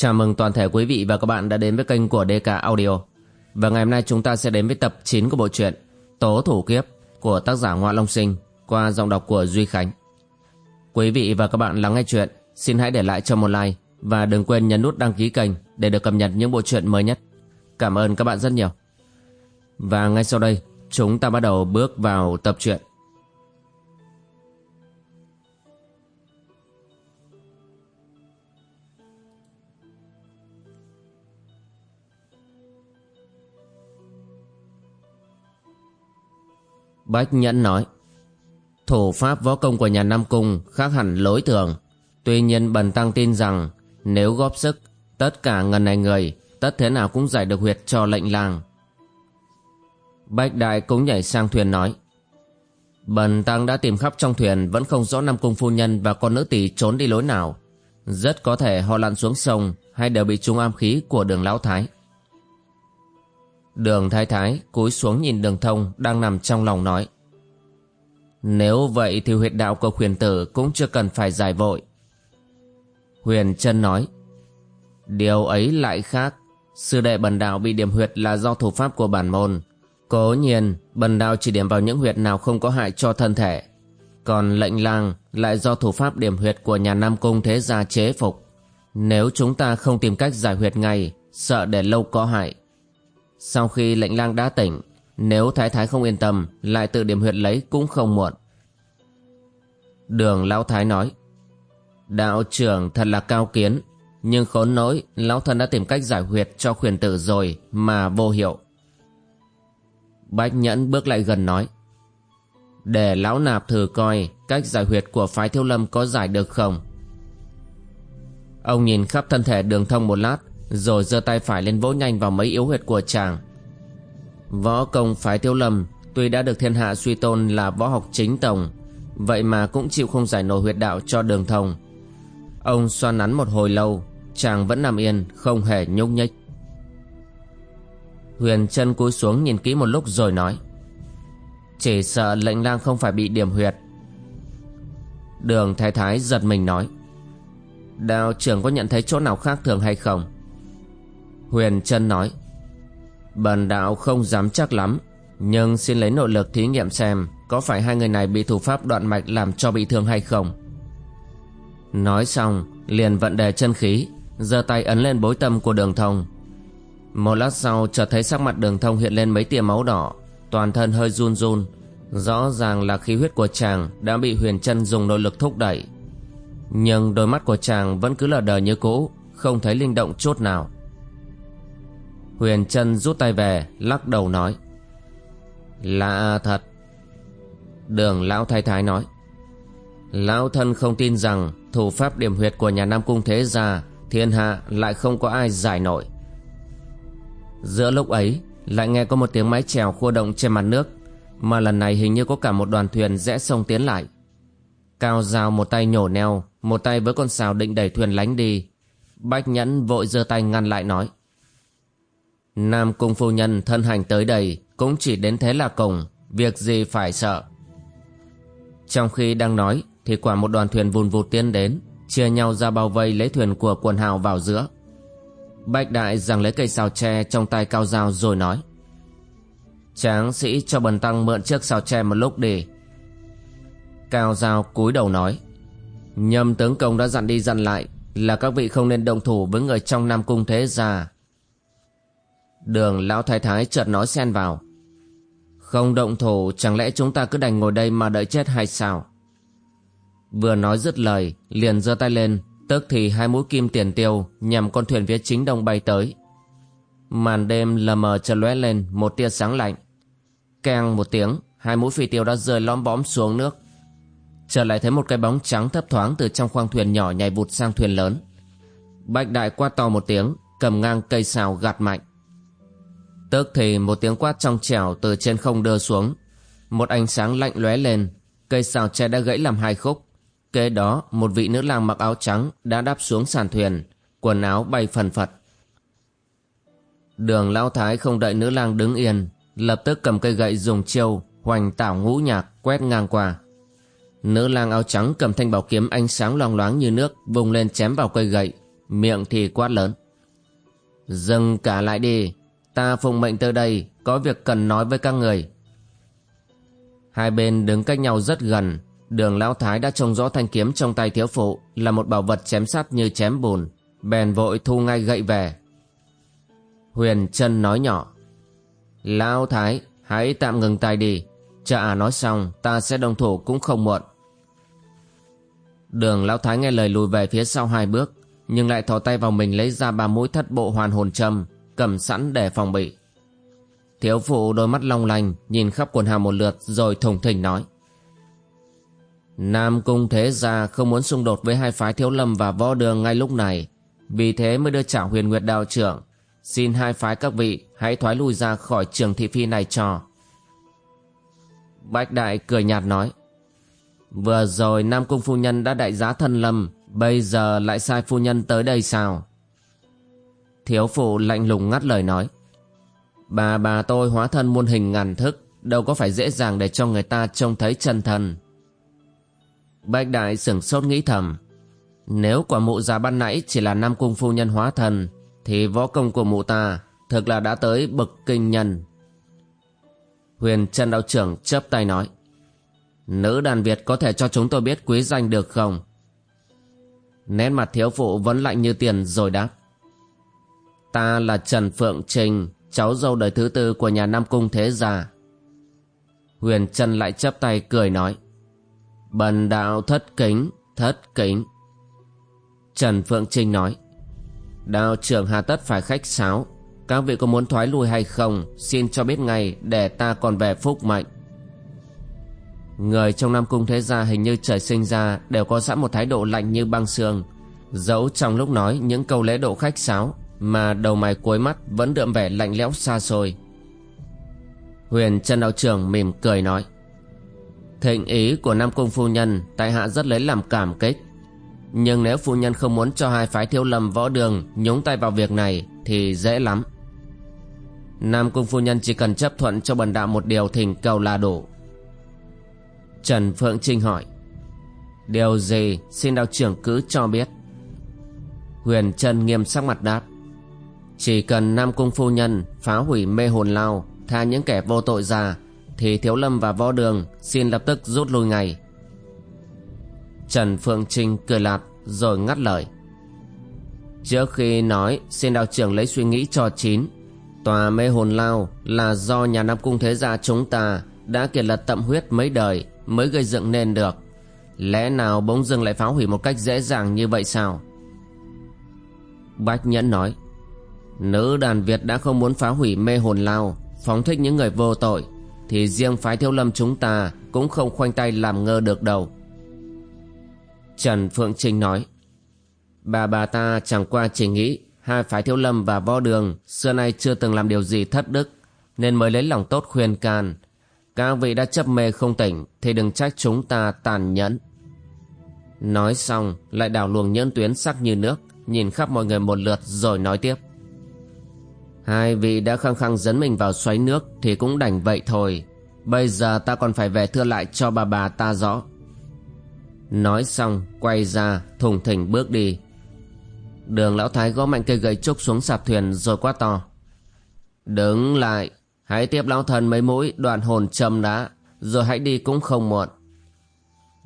Chào mừng toàn thể quý vị và các bạn đã đến với kênh của DK Audio. Và ngày hôm nay chúng ta sẽ đến với tập 9 của bộ truyện Tố Thủ Kiếp của tác giả Ngoại Long Sinh qua giọng đọc của Duy Khánh. Quý vị và các bạn lắng nghe chuyện, xin hãy để lại cho một like và đừng quên nhấn nút đăng ký kênh để được cập nhật những bộ truyện mới nhất. Cảm ơn các bạn rất nhiều. Và ngay sau đây, chúng ta bắt đầu bước vào tập truyện. Bách Nhẫn nói, Thủ pháp võ công của nhà Nam Cung khác hẳn lối thường. Tuy nhiên Bần Tăng tin rằng Nếu góp sức, Tất cả ngần này người, Tất thế nào cũng giải được huyệt cho lệnh làng. Bách Đại cũng nhảy sang thuyền nói, Bần Tăng đã tìm khắp trong thuyền, Vẫn không rõ Nam Cung phu nhân Và con nữ tỷ trốn đi lối nào. Rất có thể họ lặn xuống sông Hay đều bị trúng am khí của đường Lão Thái. Đường thái thái cúi xuống nhìn đường thông đang nằm trong lòng nói. Nếu vậy thì huyệt đạo của huyền tử cũng chưa cần phải giải vội. Huyền chân nói. Điều ấy lại khác. Sư đệ bần đạo bị điểm huyệt là do thủ pháp của bản môn. Cố nhiên, bần đạo chỉ điểm vào những huyệt nào không có hại cho thân thể. Còn lệnh lang lại do thủ pháp điểm huyệt của nhà Nam Cung thế gia chế phục. Nếu chúng ta không tìm cách giải huyệt ngay, sợ để lâu có hại, sau khi lệnh lang đã tỉnh, Nếu thái thái không yên tâm, Lại tự điểm huyệt lấy cũng không muộn. Đường lão thái nói, Đạo trưởng thật là cao kiến, Nhưng khốn nỗi, Lão thân đã tìm cách giải huyệt cho khuyển tử rồi Mà vô hiệu. Bách nhẫn bước lại gần nói, Để lão nạp thử coi Cách giải huyệt của phái thiếu lâm có giải được không? Ông nhìn khắp thân thể đường thông một lát rồi giơ tay phải lên vỗ nhanh vào mấy yếu huyệt của chàng. Võ công phái tiêu lâm, Tuy đã được thiên hạ suy tôn là võ học chính tổng Vậy mà cũng chịu không giải nổi huyệt đạo cho đường thông. Ông xoan nắn một hồi lâu, Chàng vẫn nằm yên, Không hề nhúc nhích. Huyền chân cúi xuống nhìn kỹ một lúc rồi nói, Chỉ sợ lệnh lang không phải bị điểm huyệt. Đường thái thái giật mình nói, Đạo trưởng có nhận thấy chỗ nào khác thường hay không? Huyền Trân nói, Bần đạo không dám chắc lắm, Nhưng xin lấy nội lực thí nghiệm xem Có phải hai người này bị thủ pháp đoạn mạch Làm cho bị thương hay không. Nói xong, Liền vận đề chân khí, giơ tay ấn lên bối tâm của đường thông. Một lát sau, chợt thấy sắc mặt đường thông hiện lên mấy tia máu đỏ, Toàn thân hơi run run. Rõ ràng là khí huyết của chàng Đã bị huyền chân dùng nội lực thúc đẩy. Nhưng đôi mắt của chàng vẫn cứ lờ đờ như cũ, Không thấy linh động chút nào. Huyền Trân rút tay về, Lắc đầu nói. Lạ thật. Đường Lão Thái Thái nói. Lão thân không tin rằng Thủ pháp điểm huyệt của nhà Nam Cung Thế Gia, Thiên hạ lại không có ai giải nổi. Giữa lúc ấy, Lại nghe có một tiếng mái chèo khua động trên mặt nước, Mà lần này hình như có cả một đoàn thuyền rẽ sông tiến lại. Cao rào một tay nhổ neo, Một tay với con xào định đẩy thuyền lánh đi. Bách nhẫn vội giơ tay ngăn lại nói. Nam Cung Phu Nhân thân hành tới đây cũng chỉ đến thế là cùng, việc gì phải sợ. Trong khi đang nói thì quả một đoàn thuyền vùn vụt tiến đến, chia nhau ra bao vây lấy thuyền của quần hào vào giữa. Bạch Đại giằng lấy cây xào tre trong tay cao dao rồi nói. Tráng sĩ cho bần tăng mượn chiếc xào tre một lúc đi. Cao dao cúi đầu nói. Nhâm tướng công đã dặn đi dặn lại là các vị không nên động thủ với người trong Nam Cung thế gia Đường lão thái thái chợt nói xen vào. Không động thủ, chẳng lẽ chúng ta cứ đành ngồi đây mà đợi chết hay sao? Vừa nói dứt lời, liền giơ tay lên Tức thì hai mũi kim tiền tiêu Nhằm con thuyền phía chính đông bay tới. Màn đêm lờ mờ chợt lóe lên, Một tia sáng lạnh. Keng một tiếng, Hai mũi phi tiêu đã rơi lõm bõm xuống nước. Trở lại thấy một cái bóng trắng thấp thoáng Từ trong khoang thuyền nhỏ nhảy vụt sang thuyền lớn. Bạch đại quát to một tiếng, Cầm ngang cây xào gạt mạnh. Tức thì một tiếng quát trong trẻo từ trên không đưa xuống. Một ánh sáng lạnh lóe lên, cây xào tre đã gãy làm hai khúc. Kế đó, một vị nữ lang mặc áo trắng đã đáp xuống sàn thuyền, quần áo bay phần phật. Đường Lão Thái không đợi nữ lang đứng yên, lập tức cầm cây gậy dùng chiêu, hoành tảo ngũ nhạc quét ngang qua. Nữ lang áo trắng cầm thanh bảo kiếm ánh sáng loang loáng như nước vùng lên chém vào cây gậy, miệng thì quát lớn. Dừng cả lại đi, ta phụng mệnh tới đây, có việc cần nói với các người. Hai bên đứng cách nhau rất gần, đường lão thái đã trông rõ thanh kiếm trong tay thiếu phụ là một bảo vật chém sắt như chém bùn, bèn vội thu ngay gậy về. Huyền chân nói nhỏ, Lão thái, hãy tạm ngừng tay đi, chờ à nói xong ta sẽ đồng thủ cũng không muộn. Đường lão thái nghe lời lùi về phía sau hai bước, nhưng lại thò tay vào mình lấy ra ba mũi thất bộ hoàn hồn châm, cầm sẵn để phòng bị. Thiếu phụ đôi mắt long lanh nhìn khắp quần hào một lượt rồi thùng thình nói. Nam Cung Thế Gia không muốn xung đột với hai phái Thiếu Lâm và Võ Đường ngay lúc này, vì thế mới đưa trả huyền nguyệt đạo trưởng. Xin hai phái các vị hãy thoái lui ra khỏi trường thị phi này cho. Bách Đại cười nhạt nói. Vừa rồi Nam Cung Phu Nhân đã đại giá thân lâm, bây giờ lại sai Phu Nhân tới đây sao? Thiếu phụ lạnh lùng ngắt lời nói. Bà bà tôi hóa thân muôn hình ngàn thức, đâu có phải dễ dàng để cho người ta trông thấy chân thân. Bách Đại sửng sốt nghĩ thầm. Nếu quả mụ già ban nãy chỉ là Nam Cung Phu Nhân hóa thân, thì võ công của mụ ta thực là đã tới bậc kinh nhân. Huyền chân Đạo Trưởng chớp tay nói. Nữ đàn Việt có thể cho chúng tôi biết quý danh được không? Nét mặt thiếu phụ vẫn lạnh như tiền rồi đáp. Ta là Trần Phượng Trình, cháu dâu đời thứ tư của nhà Nam Cung Thế Gia. Huyền Trân lại chấp tay cười nói. Bần đạo thất kính, thất kính. Trần Phượng Trinh nói. Đạo trưởng hà tất phải khách sáo. Các vị có muốn thoái lui hay không, xin cho biết ngay để ta còn về phúc mạnh. Người trong Nam Cung Thế Gia hình như trời sinh ra đều có sẵn một thái độ lạnh như băng xương. Dẫu trong lúc nói những câu lễ độ khách sáo mà đầu mày cuối mắt vẫn đượm vẻ lạnh lẽo xa xôi. Huyền Trần Đạo Trưởng mỉm cười nói, Thịnh ý của Nam Cung Phu Nhân tại hạ rất lấy làm cảm kích. Nhưng nếu Phu Nhân không muốn cho hai phái thiếu lầm võ đường nhúng tay vào việc này thì dễ lắm. Nam Cung Phu Nhân chỉ cần chấp thuận cho bần đạo một điều thỉnh cầu là đủ. Trần Phượng Trinh hỏi, Điều gì xin đạo trưởng cứ cho biết Huyền Trân nghiêm sắc mặt đáp chỉ cần Nam Cung Phu Nhân phá hủy mê hồn lao, Tha những kẻ vô tội ra, Thì Thiếu Lâm và Võ Đường xin lập tức rút lui ngay Trần Phượng Trinh cười lạt rồi ngắt lời Trước khi nói, xin đạo trưởng lấy suy nghĩ cho chín Tòa mê hồn lao là do nhà Nam Cung Thế Gia chúng ta đã kiệt lật tậm huyết mấy đời mới gây dựng nên được. Lẽ nào bỗng dưng lại phá hủy một cách dễ dàng như vậy sao? Bách Nhẫn nói Nữ đàn Việt đã không muốn phá hủy mê hồn lao Phóng thích những người vô tội, Thì riêng phái thiếu lâm chúng ta Cũng không khoanh tay làm ngơ được đâu. Trần Phượng Trinh nói, Bà bà ta chẳng qua chỉ nghĩ Hai phái thiếu lâm và võ đường Xưa nay chưa từng làm điều gì thất đức, Nên mới lấy lòng tốt khuyên can. Các vị đã chấp mê không tỉnh Thì đừng trách chúng ta tàn nhẫn. Nói xong, Lại đảo luồng nhẫn tuyến sắc như nước, Nhìn khắp mọi người một lượt rồi nói tiếp Hai vị đã khăng khăng dẫn mình vào xoáy nước Thì cũng đành vậy thôi. Bây giờ ta còn phải về thưa lại cho bà bà ta rõ. Nói xong, quay ra, thùng thỉnh bước đi. Đường lão thái gõ mạnh cây gậy trúc xuống sạp thuyền rồi quát to. Đứng lại, Hãy tiếp lão thần mấy mũi, đoạn hồn châm đã, Rồi hãy đi cũng không muộn.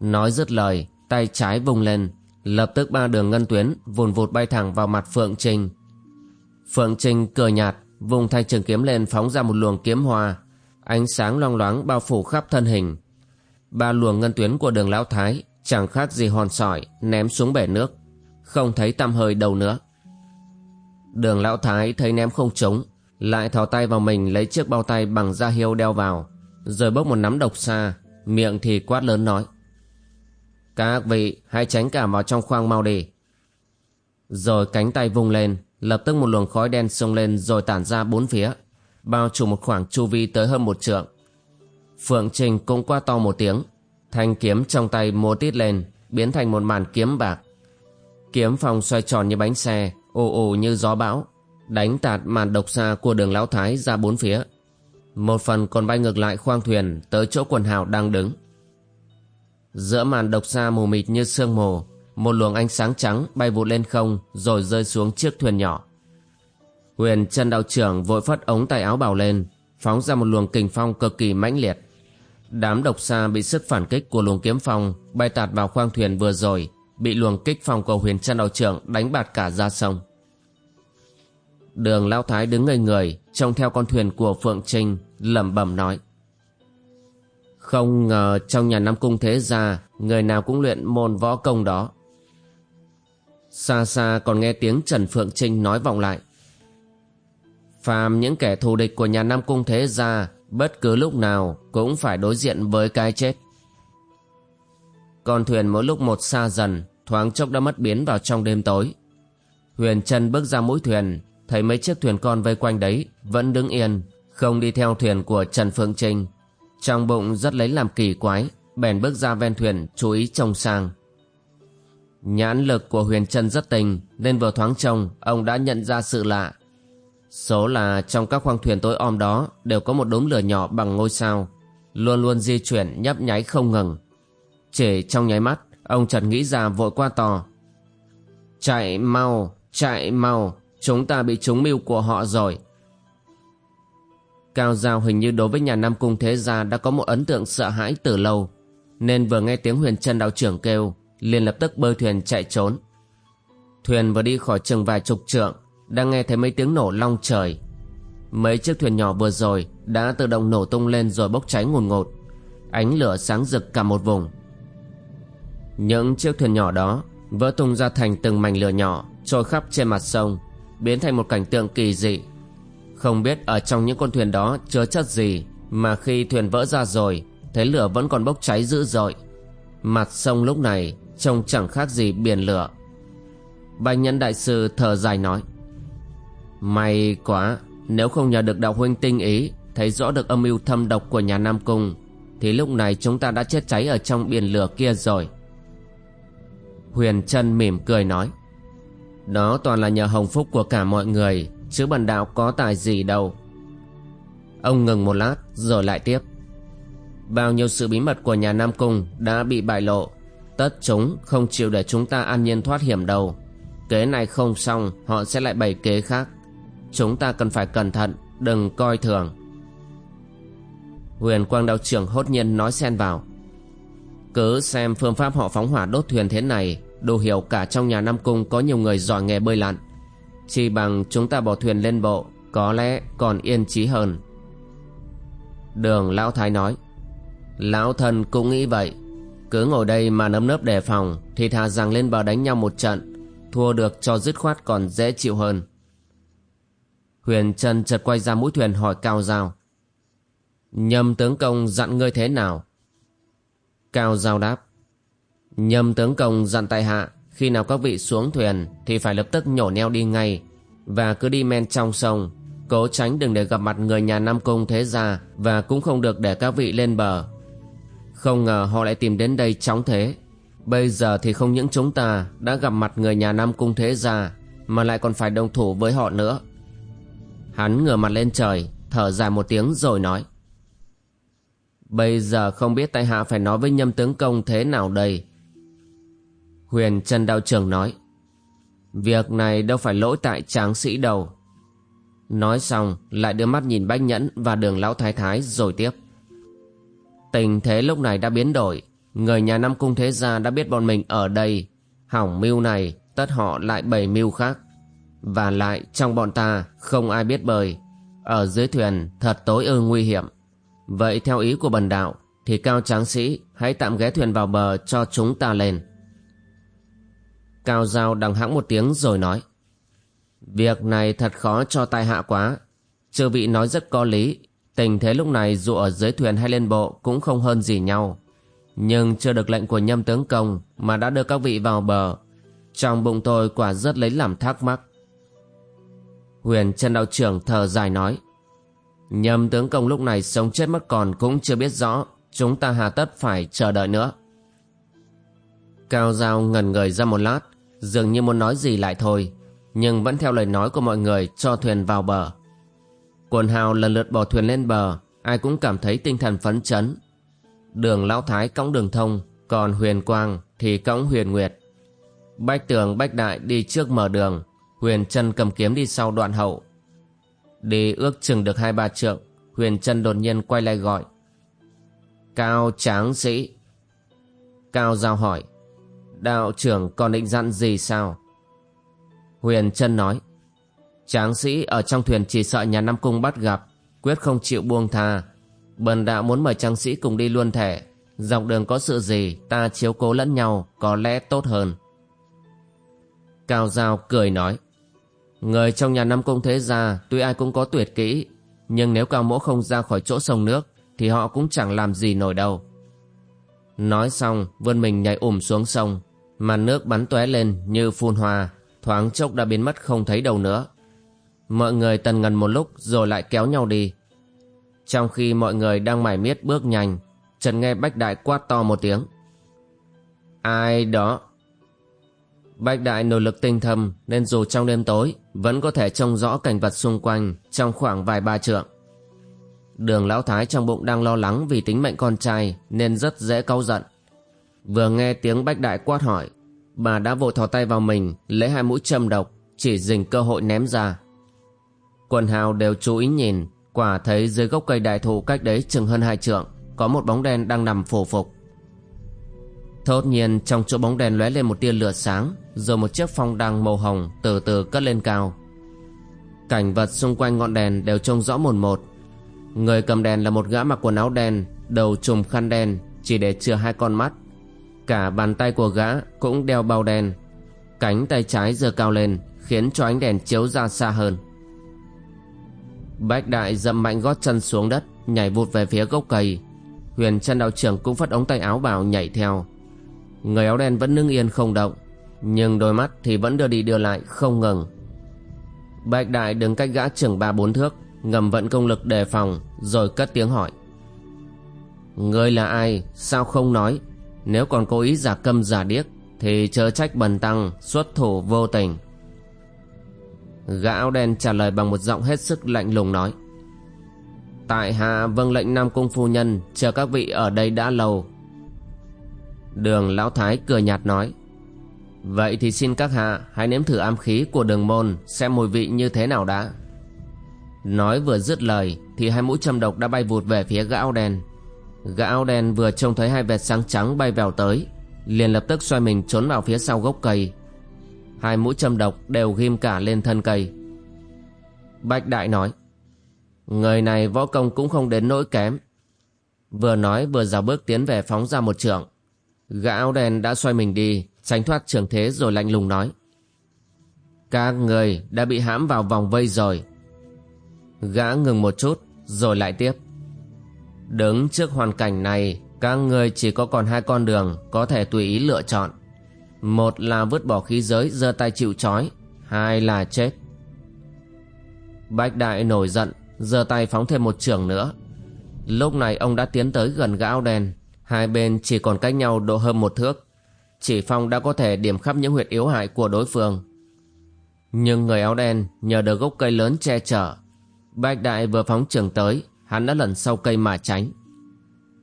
Nói dứt lời, Tay trái vùng lên, Lập tức ba đường ngân tuyến vùn vụt bay thẳng vào mặt Phượng Trinh Phượng Trinh cười nhạt, Vùng thanh trường kiếm lên phóng ra một luồng kiếm hoa. Ánh sáng loang loáng bao phủ khắp thân hình. Ba luồng ngân tuyến của đường lão thái Chẳng khác gì hòn sỏi Ném xuống bể nước, Không thấy tăm hơi đâu nữa. Đường lão thái thấy ném không trúng, lại thò tay vào mình lấy chiếc bao tay bằng da hiêu đeo vào, Rồi bốc một nắm độc xa, Miệng thì quát lớn nói. Các vị hãy tránh cả vào trong khoang mau đi. Rồi cánh tay vung lên Lập tức một luồng khói đen xông lên Rồi tản ra bốn phía, Bao trùm một khoảng chu vi tới hơn một trượng. Phượng Trình cũng qua to một tiếng, Thanh kiếm trong tay múa tít lên, Biến thành một màn kiếm bạc. Kiếm phong xoay tròn như bánh xe ồ ồ như gió bão, đánh tạt màn độc xa của đường lão thái ra bốn phía. Một phần còn bay ngược lại khoang thuyền tới chỗ quần hào đang đứng. Giữa màn độc xa mù mịt như sương mù một luồng ánh sáng trắng bay vụt lên không rồi rơi xuống chiếc thuyền nhỏ. Huyền chân đạo trưởng vội phất ống tay áo bào lên, phóng ra một luồng kình phong cực kỳ mãnh liệt. Đám độc xa bị sức phản kích của luồng kiếm phong bay tạt vào khoang thuyền vừa rồi, bị luồng kích phong của huyền chân đạo trưởng đánh bạt cả ra sông. Đường Lão Thái đứng ngây người, trông theo con thuyền của Phượng Trinh, lẩm bẩm nói. Không ngờ trong nhà Nam Cung Thế Gia, người nào cũng luyện môn võ công đó. Xa xa còn nghe tiếng Trần Phượng Trinh nói vọng lại. Phàm những kẻ thù địch của nhà Nam Cung Thế Gia, bất cứ lúc nào cũng phải đối diện với cái chết. Con thuyền mỗi lúc một xa dần, thoáng chốc đã mất biến vào trong đêm tối. Huyền Trân bước ra mũi thuyền, thấy mấy chiếc thuyền con vây quanh đấy vẫn đứng yên, không đi theo thuyền của Trần Phượng Trinh. Trong bụng rất lấy làm kỳ quái, bèn bước ra ven thuyền chú ý trông sang. Nhãn lực của Huyền Trân rất tình nên vừa thoáng trông ông đã nhận ra sự lạ. Số là trong các khoang thuyền tối om đó đều có một đốm lửa nhỏ bằng ngôi sao, luôn luôn di chuyển nhấp nháy không ngừng. Chỉ trong nháy mắt, ông chợt nghĩ ra vội qua to. Chạy mau, chạy mau, chúng ta bị trúng mưu của họ rồi. Cao Giao hình như đối với nhà Nam Cung Thế Gia đã có một ấn tượng sợ hãi từ lâu, nên vừa nghe tiếng huyền chân đạo trưởng kêu, liền lập tức bơi thuyền chạy trốn. Thuyền vừa đi khỏi chừng vài chục trượng, đang nghe thấy mấy tiếng nổ long trời. Mấy chiếc thuyền nhỏ vừa rồi đã tự động nổ tung lên rồi bốc cháy ngùn ngột. Ánh lửa sáng rực cả một vùng. Những chiếc thuyền nhỏ đó vỡ tung ra thành từng mảnh lửa nhỏ trôi khắp trên mặt sông, biến thành một cảnh tượng kỳ dị. Không biết ở trong những con thuyền đó chứa chất gì mà khi thuyền vỡ ra rồi, thấy lửa vẫn còn bốc cháy dữ dội. Mặt sông lúc này trông chẳng khác gì biển lửa. Bạch Nhẫn Đại Sư thở dài nói. May quá, nếu không nhờ được đạo huynh tinh ý, thấy rõ được âm mưu thâm độc của nhà Nam Cung, thì lúc này chúng ta đã chết cháy ở trong biển lửa kia rồi. Huyền Trân mỉm cười nói. Đó toàn là nhờ hồng phúc của cả mọi người, chứ bần đạo có tài gì đâu. Ông ngừng một lát rồi lại tiếp. Bao nhiêu sự bí mật của nhà Nam Cung đã bị bại lộ, tất chúng không chịu để chúng ta an nhiên thoát hiểm đâu. Kế này không xong, họ sẽ lại bày kế khác. Chúng ta cần phải cẩn thận Đừng coi thường. Huyền quang đạo trưởng hốt nhiên nói xen vào. Cứ xem phương pháp họ phóng hỏa đốt thuyền thế này Đủ hiểu cả trong nhà Nam Cung Có nhiều người giỏi nghề bơi lặn. Chỉ bằng chúng ta bỏ thuyền lên bộ Có lẽ còn yên trí hơn. Đường Lão Thái nói Lão thần cũng nghĩ vậy. Cứ ngồi đây mà nấm nớp đề phòng Thì thà rằng lên bờ đánh nhau một trận Thua được cho dứt khoát còn dễ chịu hơn Huyền Trân chợt quay ra mũi thuyền hỏi Cao Giao. Nhâm tướng công dặn ngươi thế nào? Cao Giao đáp. Nhâm tướng công dặn tại hạ, khi nào các vị xuống thuyền thì phải lập tức nhổ neo đi ngay, và cứ đi men trong sông, cố tránh đừng để gặp mặt người nhà Nam Cung thế gia và cũng không được để các vị lên bờ. Không ngờ họ lại tìm đến đây chóng thế. Bây giờ thì không những chúng ta đã gặp mặt người nhà Nam Cung thế gia mà lại còn phải đồng thủ với họ nữa. Hắn ngửa mặt lên trời, thở dài một tiếng rồi nói. Bây giờ không biết tại hạ phải nói với nhâm tướng công thế nào đây. Huyền Trần Đạo Trường nói. Việc này đâu phải lỗi tại tráng sĩ đâu. Nói xong lại đưa mắt nhìn Bách Nhẫn và đường Lão Thái Thái rồi tiếp. Tình thế lúc này đã biến đổi. Người nhà Nam Cung Thế Gia đã biết bọn mình ở đây. Hỏng mưu này, tất họ lại bày mưu khác. Và lại trong bọn ta không ai biết bơi Ở dưới thuyền thật tối ư nguy hiểm Vậy theo ý của bần đạo Thì cao tráng sĩ hãy tạm ghé thuyền vào bờ cho chúng ta lên Cao Giao đằng hãng một tiếng rồi nói Việc này thật khó cho tai hạ quá Chư vị nói rất có lý Tình thế lúc này dù ở dưới thuyền hay lên bộ cũng không hơn gì nhau. Nhưng chưa được lệnh của nhâm tướng công Mà đã đưa các vị vào bờ. Trong bụng tôi quả rất lấy làm thắc mắc. Huyền chân Đạo Trưởng thở dài nói, Nhâm tướng công lúc này sống chết mất còn cũng chưa biết rõ, Chúng ta hà tất phải chờ đợi nữa. Cao Giao ngần người ra một lát, Dường như muốn nói gì lại thôi, Nhưng vẫn theo lời nói của mọi người cho thuyền vào bờ. Quần hào lần lượt bỏ thuyền lên bờ, Ai cũng cảm thấy tinh thần phấn chấn. Đường Lão Thái cõng đường thông, Còn Huyền Quang thì cõng Huyền Nguyệt. Bách tường, bách đại đi trước mở đường, Huyền chân cầm kiếm đi sau đoạn hậu. Đi ước chừng được hai ba trượng, Huyền chân đột nhiên quay lại gọi. Cao tráng sĩ. Cao giao hỏi, Đạo trưởng còn định dặn gì sao? Huyền chân nói Tráng sĩ ở trong thuyền chỉ sợ nhà Nam Cung bắt gặp, Quyết không chịu buông tha. Bần đạo muốn mời tráng sĩ cùng đi luôn thể. Dọc đường có sự gì, Ta chiếu cố lẫn nhau, Có lẽ tốt hơn. Cao Giao cười nói, Người trong nhà Nam Cung thế gia, Tuy ai cũng có tuyệt kỹ, Nhưng nếu cao mỗ không ra khỏi chỗ sông nước, Thì họ cũng chẳng làm gì nổi đâu. Nói xong, vươn mình nhảy ủm xuống sông Màn nước bắn tóe lên như phun hoa, Thoáng chốc đã biến mất không thấy đâu nữa. Mọi người tần ngần một lúc rồi lại kéo nhau đi. Trong khi mọi người đang mải miết bước nhanh, Trần nghe Bách Đại quát to một tiếng. Ai đó? Bách Đại nỗ lực tinh thầm Nên dù trong đêm tối, Vẫn có thể trông rõ cảnh vật xung quanh Trong khoảng vài ba trượng. Đường Lão Thái trong bụng đang lo lắng Vì tính mệnh con trai, Nên rất dễ cáu giận. Vừa nghe tiếng Bách Đại quát hỏi, Bà đã vội thò tay vào mình, Lấy hai mũi châm độc, Chỉ dình cơ hội ném ra. Quần hào đều chú ý nhìn. Quả thấy dưới gốc cây đại thụ cách đấy chừng hơn hai trượng, Có một bóng đen đang nằm phổ phục. Thốt nhiên trong chỗ bóng đèn lóe lên một tia lửa sáng, Rồi một chiếc phong đăng màu hồng từ từ cất lên cao. Cảnh vật xung quanh ngọn đèn đều trông rõ một một. Người cầm đèn là một gã mặc quần áo đen, Đầu trùm khăn đen, Chỉ để chừa hai con mắt. Cả bàn tay của gã cũng đeo bao đen. Cánh tay trái giơ cao lên, Khiến cho ánh đèn chiếu ra xa hơn. Bách đại dậm mạnh gót chân xuống đất, Nhảy vụt về phía gốc cây. Huyền chân đạo trưởng cũng phất ống tay áo vào nhảy theo. Người áo đen vẫn nưng yên không động, Nhưng đôi mắt thì vẫn đưa đi đưa lại, không ngừng. Bạch đại đứng cách gã trưởng ba bốn thước, Ngầm vận công lực đề phòng, Rồi cất tiếng hỏi. Ngươi là ai? Sao không nói? Nếu còn cố ý giả câm giả điếc, Thì chớ trách bần tăng, xuất thủ vô tình. Gã áo đen trả lời bằng một giọng hết sức lạnh lùng nói. Tại hạ vâng lệnh Nam Cung Phu Nhân, Chờ các vị ở đây đã lâu. Đường Lão Thái cười nhạt nói. Vậy thì xin các hạ hãy nếm thử ám khí của đường môn, Xem mùi vị như thế nào đã. Nói vừa dứt lời, Thì hai mũi châm độc đã bay vụt về phía gã áo đen. Gã áo đen vừa trông thấy hai vệt sáng trắng bay vào tới, Liền lập tức xoay mình trốn vào phía sau gốc cây. Hai mũi châm độc đều ghim cả lên thân cây. Bạch Đại nói, Người này võ công cũng không đến nỗi kém. Vừa nói vừa dào bước tiến về phóng ra một trường Gã áo đen đã xoay mình đi, Tránh thoát trường thế rồi lạnh lùng nói, Các người đã bị hãm vào vòng vây rồi. Gã ngừng một chút Rồi lại tiếp, Đứng trước hoàn cảnh này, Các người chỉ có còn hai con đường Có thể tùy ý lựa chọn. Một là vứt bỏ khí giới, giơ tay chịu trói. Hai là chết. Bách đại nổi giận, giơ tay phóng thêm một trường nữa. Lúc này ông đã tiến tới gần gã áo đen. Hai bên chỉ còn cách nhau độ hơn một thước. Chỉ phong đã có thể điểm khắp những huyệt yếu hại của đối phương. Nhưng người áo đen nhờ được gốc cây lớn che chở. Bạch đại vừa phóng trường tới, Hắn đã lẩn sau cây mà tránh.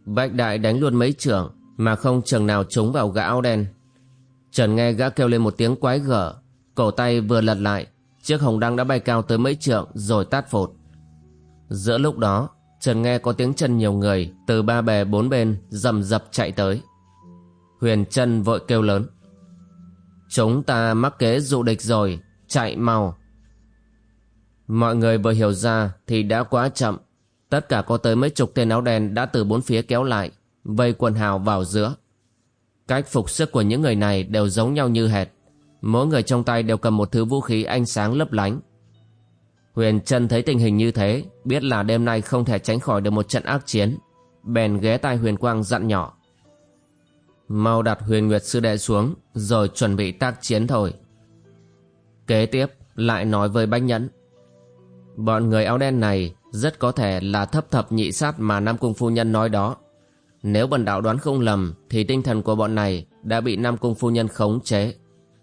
Bạch đại đánh luôn mấy trường, Mà không trường nào trúng vào gã áo đen. Trần nghe gã kêu lên một tiếng quái gở. Cổ tay vừa lật lại, Chiếc hồng đăng đã bay cao tới mấy trượng Rồi tát phột. Giữa lúc đó, Trần nghe có tiếng chân nhiều người Từ ba bè bốn bên rầm rập chạy tới. Huyền chân vội kêu lớn. Chúng ta mắc kế dụ địch rồi, Chạy mau. Mọi người vừa hiểu ra Thì đã quá chậm. Tất cả có tới mấy chục tên áo đen Đã từ bốn phía kéo lại, Vây quần hào vào giữa. Cách phục sức của những người này đều giống nhau như hệt Mỗi người trong tay đều cầm một thứ vũ khí ánh sáng lấp lánh Huyền Trân thấy tình hình như thế, biết là đêm nay không thể tránh khỏi được một trận ác chiến, bèn ghé tai Huyền Quang dặn nhỏ. Mau đặt Huyền Nguyệt sư đệ xuống, rồi chuẩn bị tác chiến thôi. Kế tiếp, lại nói với Bách Nhẫn. Bọn người áo đen này rất có thể là thấp thập nhị sát mà Nam Cung Phu Nhân nói đó. Nếu bần đạo đoán không lầm, thì tinh thần của bọn này đã bị Nam Cung Phu Nhân khống chế.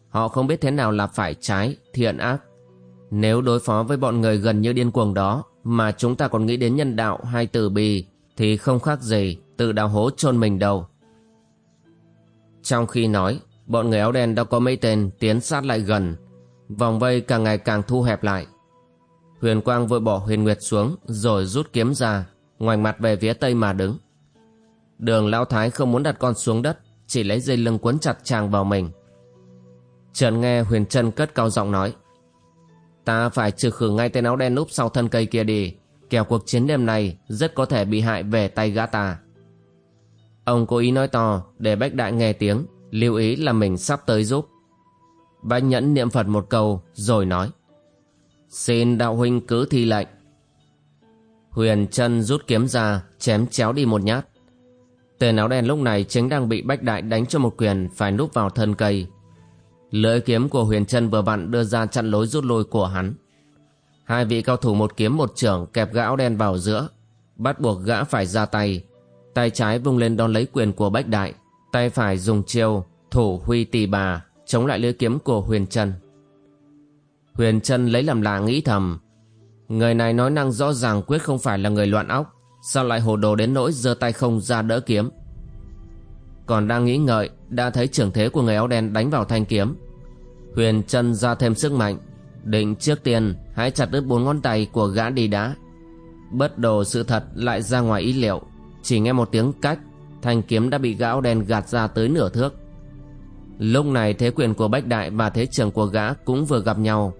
Họ không biết thế nào là phải trái, thiện ác, nếu đối phó với bọn người gần như điên cuồng đó mà chúng ta còn nghĩ đến nhân đạo hay từ bi thì không khác gì tự đào hố chôn mình đâu. Trong khi nói, bọn người áo đen đã có mấy tên tiến sát lại gần. Vòng vây càng ngày càng thu hẹp lại. Huyền Quang vội bỏ huyền nguyệt xuống rồi rút kiếm ra, ngoảnh mặt về phía tây mà đứng. Đường Lão Thái không muốn đặt con xuống đất, chỉ lấy dây lưng quấn chặt chàng vào mình. Trần nghe Huyền Trân cất cao giọng nói. Ta phải trừ khử ngay tên áo đen núp sau thân cây kia đi, kẻo cuộc chiến đêm này rất có thể bị hại về tay gã ta. Ông cố ý nói to để Bách Đại nghe tiếng, lưu ý là mình sắp tới giúp. Bách Nhẫn niệm Phật một câu rồi nói. Xin đạo huynh cứ thi lệnh. Huyền chân rút kiếm ra, chém chéo đi một nhát. Tên áo đen lúc này chính đang bị Bách Đại đánh cho một quyền phải núp vào thân cây. Lưỡi kiếm của Huyền Trân vừa vặn đưa ra chặn lối rút lui của hắn. Hai vị cao thủ một kiếm một trưởng kẹp gã áo đen vào giữa, bắt buộc gã phải ra tay. Tay trái vung lên đón lấy quyền của Bách Đại, tay phải dùng chiêu thủ huy tỳ bà chống lại lưỡi kiếm của Huyền Trân. Huyền Trân lấy làm lạ nghĩ thầm, người này nói năng rõ ràng quyết không phải là người loạn óc, sao lại hồ đồ đến nỗi giơ tay không ra đỡ kiếm. Còn đang nghĩ ngợi, đã thấy trưởng thế của người áo đen đánh vào thanh kiếm. Huyền chân ra thêm sức mạnh, định trước tiên hãy chặt đứt bốn ngón tay của gã đi đá. Bất đồ sự thật lại ra ngoài ý liệu, chỉ nghe một tiếng cách, thanh kiếm đã bị gã áo đen gạt ra tới nửa thước. Lúc này thế quyền của Bách Đại và thế trường của gã cũng vừa gặp nhau.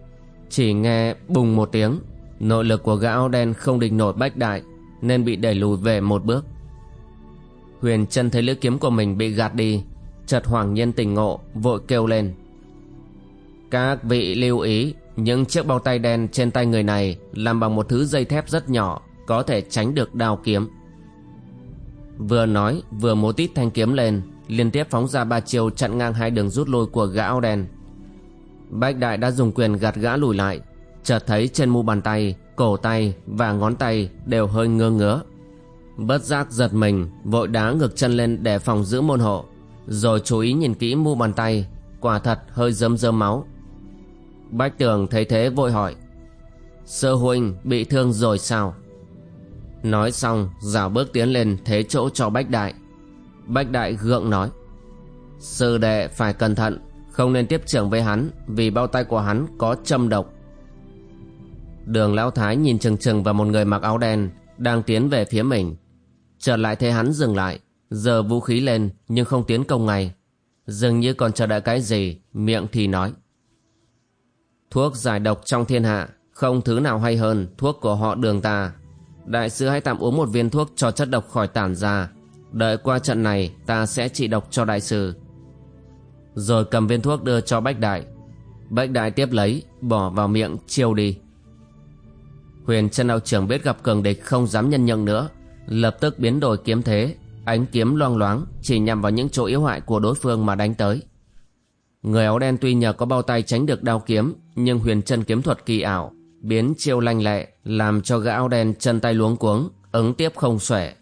Chỉ nghe bùng một tiếng, nội lực của gã áo đen không địch nổi Bách Đại nên bị đẩy lùi về một bước. Huyền chân thấy lưỡi kiếm của mình bị gạt đi, chợt hoàng nhiên tỉnh ngộ, vội kêu lên. Các vị lưu ý, những chiếc bao tay đen trên tay người này làm bằng một thứ dây thép rất nhỏ, có thể tránh được đao kiếm. Vừa nói, vừa múa tít thanh kiếm lên, liên tiếp phóng ra ba chiêu chặn ngang hai đường rút lui của gã áo đen. Bách Đại đã dùng quyền gạt gã lùi lại, chợt thấy trên mu bàn tay, cổ tay và ngón tay đều hơi ngơ ngứa. Bất giác giật mình, vội đá ngược chân lên để phòng giữ môn hộ, rồi chú ý nhìn kỹ mu bàn tay, quả thật hơi rơm rơm máu. Bách Tường thấy thế vội hỏi, Sơ huynh bị thương rồi sao? Nói xong, rào bước tiến lên thế chỗ cho Bách Đại. Bách Đại gượng nói, Sư đệ phải cẩn thận, không nên tiếp trưởng với hắn vì bao tay của hắn có châm độc. Đường Lão Thái nhìn chừng chừng vào một người mặc áo đen đang tiến về phía mình. Chợt lại thấy hắn dừng lại, giờ vũ khí lên nhưng không tiến công ngay. Dường như còn chờ đợi cái gì, miệng thì nói. Thuốc giải độc trong thiên hạ, không thứ nào hay hơn thuốc của họ đường ta. Đại sư hãy tạm uống một viên thuốc cho chất độc khỏi tản ra. Đợi qua trận này ta sẽ trị độc cho đại sư. Rồi cầm viên thuốc đưa cho Bách Đại. Bách Đại tiếp lấy, bỏ vào miệng chiêu đi. Huyền chân đạo trưởng biết gặp cường địch không dám nhân nhượng nữa, lập tức biến đổi kiếm thế, ánh kiếm loang loáng chỉ nhằm vào những chỗ yếu hại của đối phương mà đánh tới. Người áo đen tuy nhờ có bao tay tránh được đao kiếm, nhưng huyền chân kiếm thuật kỳ ảo, biến chiêu lanh lẹ, làm cho gã áo đen chân tay luống cuống, ứng tiếp không xuể.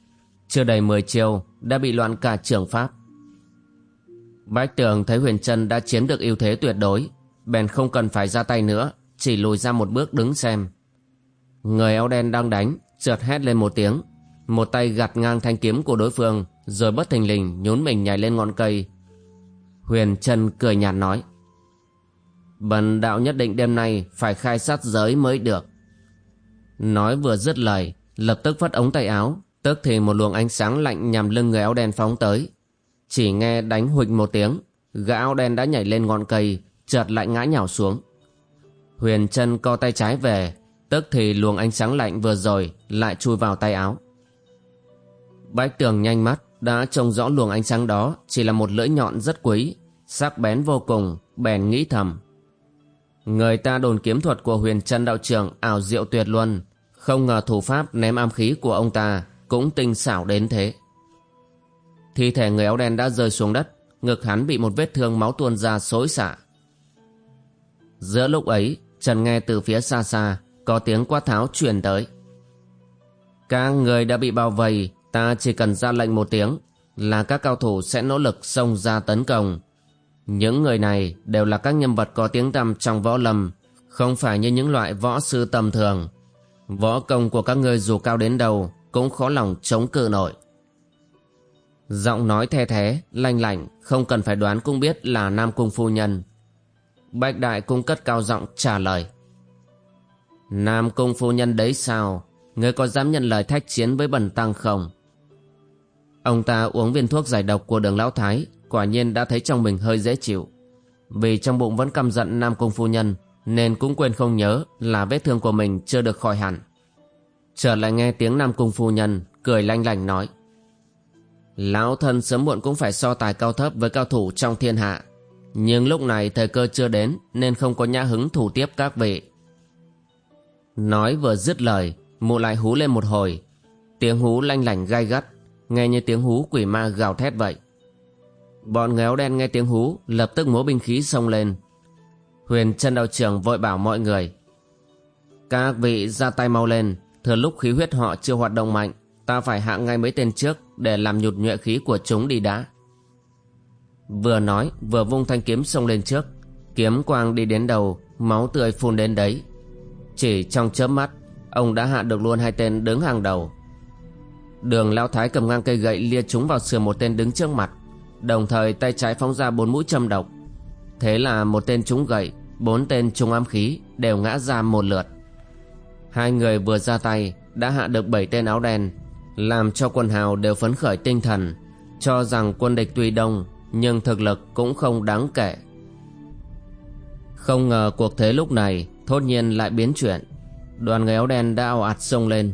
Chưa đầy 10 chiêu, đã bị loạn cả trường pháp. Bách tường thấy huyền chân đã chiếm được ưu thế tuyệt đối, bèn không cần phải ra tay nữa, chỉ lùi ra một bước đứng xem. Người áo đen đang đánh, chợt hét lên một tiếng. Một tay gạt ngang thanh kiếm của đối phương, rồi bất thình lình nhún mình nhảy lên ngọn cây. Huyền Trân cười nhạt nói. Bần đạo nhất định đêm nay phải khai sát giới mới được. Nói vừa dứt lời, lập tức phất ống tay áo, tức thì một luồng ánh sáng lạnh nhằm lưng người áo đen phóng tới. Chỉ nghe đánh huỵch một tiếng, gã áo đen đã nhảy lên ngọn cây, chợt lại ngã nhào xuống. Huyền Trân co tay trái về, Tức thì luồng ánh sáng lạnh vừa rồi lại chui vào tay áo. Bách tường nhanh mắt đã trông rõ luồng ánh sáng đó chỉ là một lưỡi nhọn rất quý, sắc bén vô cùng, bèn nghĩ thầm. Người ta đồn kiếm thuật của huyền chân đạo trưởng ảo diệu tuyệt luân, không ngờ thủ pháp ném am khí của ông ta cũng tinh xảo đến thế. Thi thể người áo đen đã rơi xuống đất, ngực hắn bị một vết thương máu tuôn ra xối xả. Giữa lúc ấy, Trần nghe từ phía xa xa có tiếng quát tháo truyền tới. Các người đã bị bao vây, ta chỉ cần ra lệnh một tiếng là các cao thủ sẽ nỗ lực xông ra tấn công. Những người này đều là các nhân vật có tiếng tăm trong võ lâm, không phải như những loại võ sư tầm thường. Võ công của các ngươi dù cao đến đâu cũng khó lòng chống cự nổi. Giọng nói the thế, lanh lảnh, không cần phải đoán cũng biết là Nam Cung Phu Nhân. Bạch Đại cung cất cao giọng trả lời. Nam Cung Phu Nhân đấy sao? Ngươi có dám nhận lời thách chiến với bần tăng không? Ông ta uống viên thuốc giải độc của đường Lão Thái, quả nhiên đã thấy trong mình hơi dễ chịu. Vì trong bụng vẫn căm giận Nam Cung Phu Nhân, nên cũng quên không nhớ là vết thương của mình chưa được khỏi hẳn. Trở lại nghe tiếng Nam Cung Phu Nhân, cười lanh lành nói. Lão thân sớm muộn cũng phải so tài cao thấp với cao thủ trong thiên hạ. Nhưng lúc này thời cơ chưa đến nên không có nhã hứng thủ tiếp các vị. Nói vừa dứt lời, mụ lại hú lên một hồi. Tiếng hú lanh lảnh gai gắt, nghe như tiếng hú quỷ ma gào thét vậy. Bọn người áo đen nghe tiếng hú, lập tức múa binh khí xông lên. Huyền chân đạo trưởng vội bảo mọi người. Các vị ra tay mau lên, thừa lúc khí huyết họ chưa hoạt động mạnh, ta phải hạ ngay mấy tên trước để làm nhụt nhuệ khí của chúng đi đã. Vừa nói, vừa vung thanh kiếm xông lên trước. Kiếm quang đi đến đầu, máu tươi phun đến đấy. Chỉ trong chớp mắt, ông đã hạ được luôn hai tên đứng hàng đầu. Đường Lão Thái cầm ngang cây gậy lia chúng vào sườn một tên đứng trước mặt, đồng thời tay trái phóng ra bốn mũi châm độc. Thế là một tên trúng gậy, bốn tên trúng ám khí đều ngã ra một lượt. Hai người vừa ra tay đã hạ được bảy tên áo đen, làm cho quân hào đều phấn khởi tinh thần, cho rằng quân địch tuy đông nhưng thực lực cũng không đáng kể. Không ngờ cuộc thế lúc này thốt nhiên lại biến chuyển. Đoàn người áo đen đã ào ạt xông lên.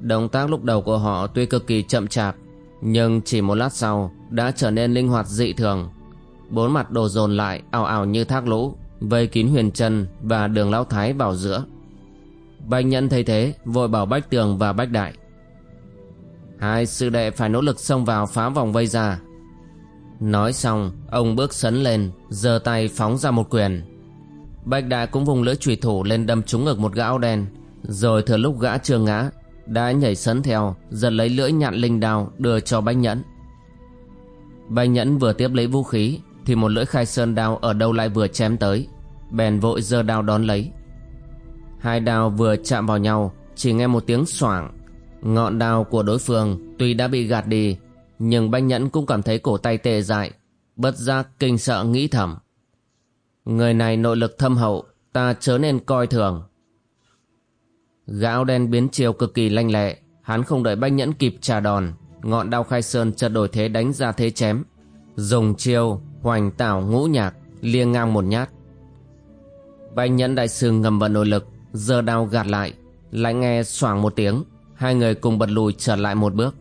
Động tác lúc đầu của họ tuy cực kỳ chậm chạp, nhưng chỉ một lát sau đã trở nên linh hoạt dị thường. Bốn mặt đổ dồn lại ào ào như thác lũ, vây kín huyền chân và đường lão thái vào giữa. Bạch Nhẫn thấy thế, vội bảo Bách Tường và Bách Đại. Hai sư đệ phải nỗ lực xông vào phá vòng vây ra. Nói xong, ông bước sấn lên, giơ tay phóng ra một quyền. Bạch Đại cũng vùng lưỡi chủy thủ lên đâm trúng ngực một gã áo đen, rồi thừa lúc gã chưa ngã, đã nhảy sấn theo, giật lấy lưỡi nhạn linh đao đưa cho Bách Nhẫn. Bạch Nhẫn vừa tiếp lấy vũ khí, thì một lưỡi khai sơn đao ở đâu lại vừa chém tới, bèn vội giơ đao đón lấy. Hai đao vừa chạm vào nhau, chỉ nghe một tiếng xoảng. Ngọn đao của đối phương tuy đã bị gạt đi, nhưng Bạch Nhẫn cũng cảm thấy cổ tay tê dại, bất giác kinh sợ nghĩ thầm. Người này nội lực thâm hậu, ta chớ nên coi thường. Gã đen biến chiều cực kỳ lanh lẹ, hắn không đợi Bách Nhẫn kịp trả đòn, ngọn đao khai sơn chợt đổi thế đánh ra thế chém. Dùng chiêu, hoành tảo ngũ nhạc, liêng ngang một nhát. Bách Nhẫn đại sư ngầm vận nội lực, giơ đao gạt lại, lại nghe xoảng một tiếng, hai người cùng bật lùi trở lại một bước.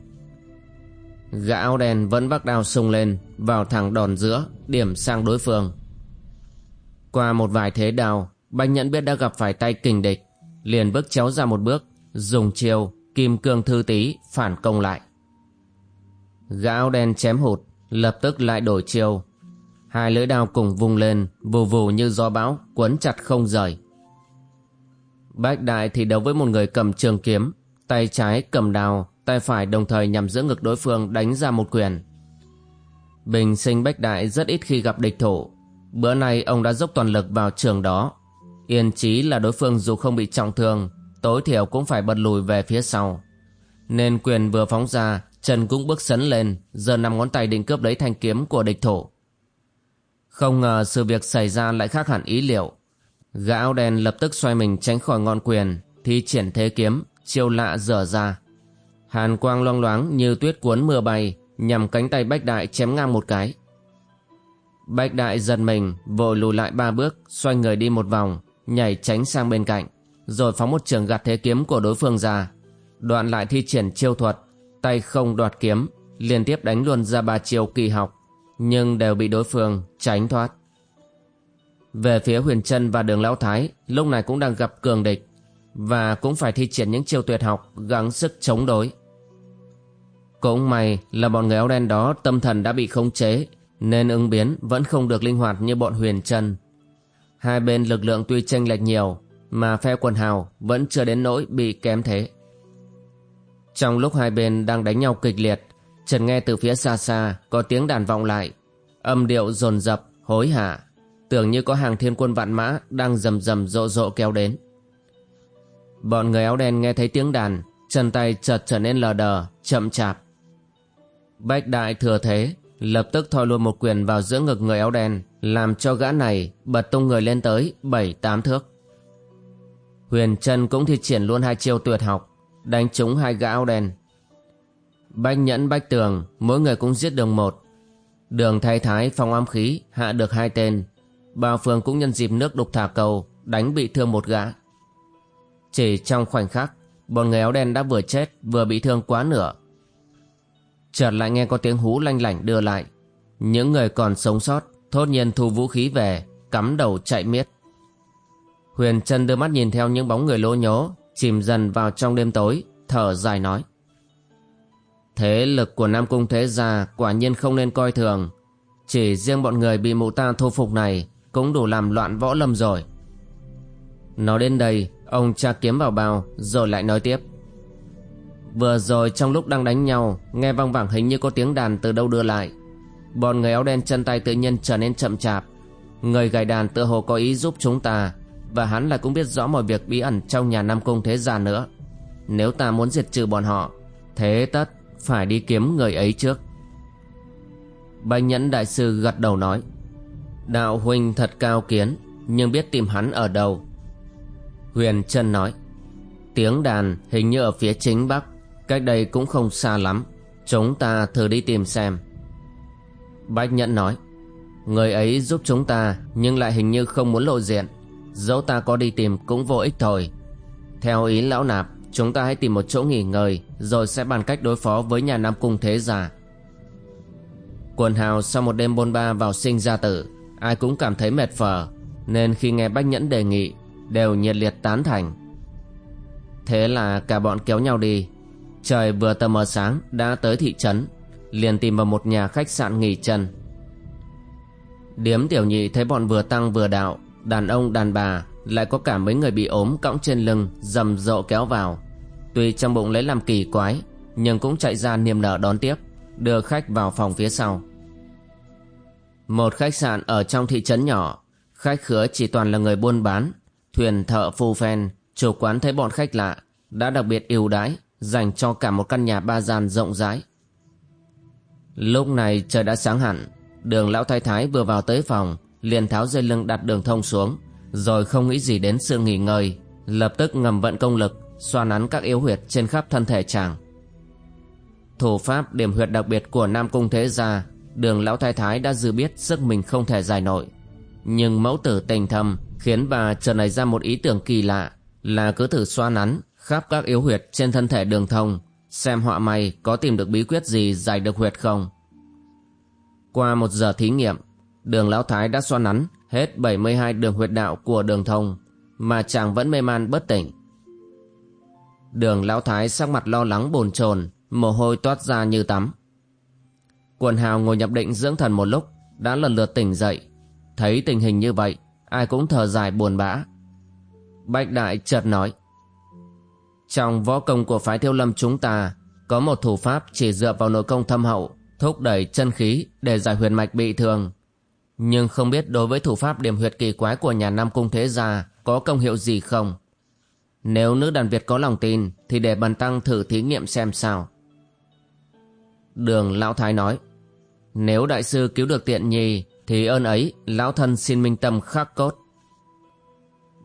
Gã áo đen vẫn vác đao sung lên, vào thẳng đòn giữa, điểm sang đối phương. Qua một vài thế đào Bạch Nhẫn biết đã gặp phải tay kình địch, liền bước chéo ra một bước, dùng chiêu kim cương thư tí phản công lại. Gã áo đen chém hụt, lập tức lại đổi chiêu. Hai lưỡi đao cùng vung lên, vù vù như gió bão, quấn chặt không rời. Bách Đại thì đấu với một người cầm trường kiếm, tay trái cầm đào tay phải đồng thời nhằm giữa ngực đối phương đánh ra một quyền. Bình sinh Bách Đại rất ít khi gặp địch thủ, bữa nay ông đã dốc toàn lực vào trường đó. Yên chí là đối phương dù không bị trọng thương, tối thiểu cũng phải bật lùi về phía sau. Nên quyền vừa phóng ra, Trần cũng bước sấn lên, giờ nằm ngón tay định cướp lấy thanh kiếm của địch thủ. Không ngờ sự việc xảy ra lại khác hẳn ý liệu. Gã áo đen lập tức xoay mình tránh khỏi ngọn quyền, thi triển thế kiếm, chiêu lạ dở ra. Hàn quang loang loáng như tuyết cuốn mưa bay, nhằm cánh tay Bách Đại chém ngang một cái. Bách Đại giật mình, vội lùi lại ba bước, xoay người đi một vòng, nhảy tránh sang bên cạnh, rồi phóng một trường gạt thế kiếm của đối phương ra. Đoạn lại thi triển chiêu thuật, tay không đoạt kiếm, liên tiếp đánh luôn ra ba chiêu kỳ học, nhưng đều bị đối phương tránh thoát. Về phía huyền trân và đường lão thái lúc này cũng đang gặp cường địch và cũng phải thi triển những chiêu tuyệt học gắng sức chống đối. Cũng may là bọn người áo đen đó tâm thần đã bị khống chế nên ứng biến vẫn không được linh hoạt như bọn huyền chân. Hai bên lực lượng tuy chênh lệch nhiều mà phe quần hào vẫn chưa đến nỗi bị kém thế. Trong lúc hai bên đang đánh nhau kịch liệt Trần nghe từ phía xa xa có tiếng đàn vọng lại âm điệu dồn dập hối hả tưởng như có hàng thiên quân vạn mã đang rầm rầm rộ rộ kéo đến bọn người áo đen nghe thấy tiếng đàn chân tay chợt trở nên lờ đờ chậm chạp Bách đại thừa thế, lập tức thò luôn một quyền vào giữa ngực người áo đen, làm cho gã này bật tung người lên tới bảy tám thước. Huyền Trân cũng thi triển luôn hai chiêu tuyệt học, đánh trúng hai gã áo đen. Bách nhẫn bách tường, mỗi người cũng giết đường một. Đường thay thái phong âm khí hạ được hai tên. Bao phương cũng nhân dịp nước đục thả cầu, đánh bị thương một gã. Chỉ trong khoảnh khắc, bọn người áo đen đã vừa chết vừa bị thương quá nửa. Chợt lại nghe có tiếng hú lanh lảnh đưa lại. Những người còn sống sót thốt nhiên thu vũ khí về, cắm đầu chạy miết. Huyền Trân đưa mắt nhìn theo những bóng người lố nhố, chìm dần vào trong đêm tối, thở dài nói. Thế lực của Nam Cung Thế Gia quả nhiên không nên coi thường. Chỉ riêng bọn người bị mụ ta thu phục này cũng đủ làm loạn võ lâm rồi. Nói đến đây, ông tra kiếm vào bao rồi lại nói tiếp. Vừa rồi trong lúc đang đánh nhau, nghe vang vẳng hình như có tiếng đàn từ đâu đưa lại. Bọn người áo đen chân tay tự nhiên trở nên chậm chạp. Người gài đàn tựa hồ có ý giúp chúng ta, và hắn là cũng biết rõ mọi việc bí ẩn trong nhà Nam Cung Thế Gia nữa. Nếu ta muốn diệt trừ bọn họ, thế tất phải đi kiếm người ấy trước. Bạch Nhẫn Đại Sư gật đầu nói, Đạo huynh thật cao kiến, nhưng biết tìm hắn ở đâu. Huyền Trân nói, Tiếng đàn hình như ở phía chính bắc, cách đây cũng không xa lắm, chúng ta thử đi tìm xem. Bách Nhẫn nói, Người ấy giúp chúng ta nhưng lại hình như không muốn lộ diện. Dẫu ta có đi tìm cũng vô ích thôi. Theo ý lão nạp, chúng ta hãy tìm một chỗ nghỉ ngơi rồi sẽ bàn cách đối phó với nhà Nam Cung Thế già Quần hào sau một đêm bôn ba vào sinh ra tử, ai cũng cảm thấy mệt phờ, nên khi nghe Bách Nhẫn đề nghị, đều nhiệt liệt tán thành. Thế là cả bọn kéo nhau đi. Trời vừa tờ mờ sáng đã tới thị trấn, liền tìm vào một nhà khách sạn nghỉ chân. Điếm tiểu nhị thấy bọn vừa tăng vừa đạo, đàn ông đàn bà, lại có cả mấy người bị ốm cõng trên lưng, rầm rộ kéo vào. Tuy trong bụng lấy làm kỳ quái, nhưng cũng chạy ra niềm nở đón tiếp, đưa khách vào phòng phía sau. Một khách sạn ở trong thị trấn nhỏ, khách khứa chỉ toàn là người buôn bán, thuyền thợ phu phen, chủ quán thấy bọn khách lạ, đã đặc biệt ưu đãi, dành cho cả một căn nhà ba gian rộng rãi. Lúc này trời đã sáng hẳn, đường lão thái thái vừa vào tới phòng, liền tháo dây lưng đặt đường thông xuống, rồi không nghĩ gì đến sự nghỉ ngơi, lập tức ngầm vận công lực, xoa nắn các yếu huyệt trên khắp thân thể chàng. Thủ pháp điểm huyệt đặc biệt của Nam Cung Thế Gia, đường lão thái thái đã dự biết sức mình không thể giải nổi. Nhưng mẫu tử tình thầm khiến bà chợt nảy ra một ý tưởng kỳ lạ là cứ thử xoa nắn khắp các yếu huyệt trên thân thể đường thông xem họa may có tìm được bí quyết gì giải được huyệt không. Qua một giờ thí nghiệm, đường lão thái đã xoa nắn hết 72 đường huyệt đạo của đường thông mà chàng vẫn mê man bất tỉnh. Đường lão thái sắc mặt lo lắng bồn chồn, mồ hôi toát ra như tắm. Quần hào ngồi nhập định dưỡng thần một lúc, đã lần lượt tỉnh dậy. Thấy tình hình như vậy, ai cũng thở dài buồn bã. Bạch Đại chợt nói. Trong võ công của phái thiêu lâm chúng ta, có một thủ pháp chỉ dựa vào nội công thâm hậu, thúc đẩy chân khí để giải huyền mạch bị thương. Nhưng không biết đối với thủ pháp điểm huyệt kỳ quái của nhà Nam Cung Thế Gia có công hiệu gì không? Nếu nữ đàn Việt có lòng tin thì để bần tăng thử thí nghiệm xem sao. Đường Lão Thái nói Nếu đại sư cứu được tiện nhi thì ơn ấy lão thân xin minh tâm khắc cốt.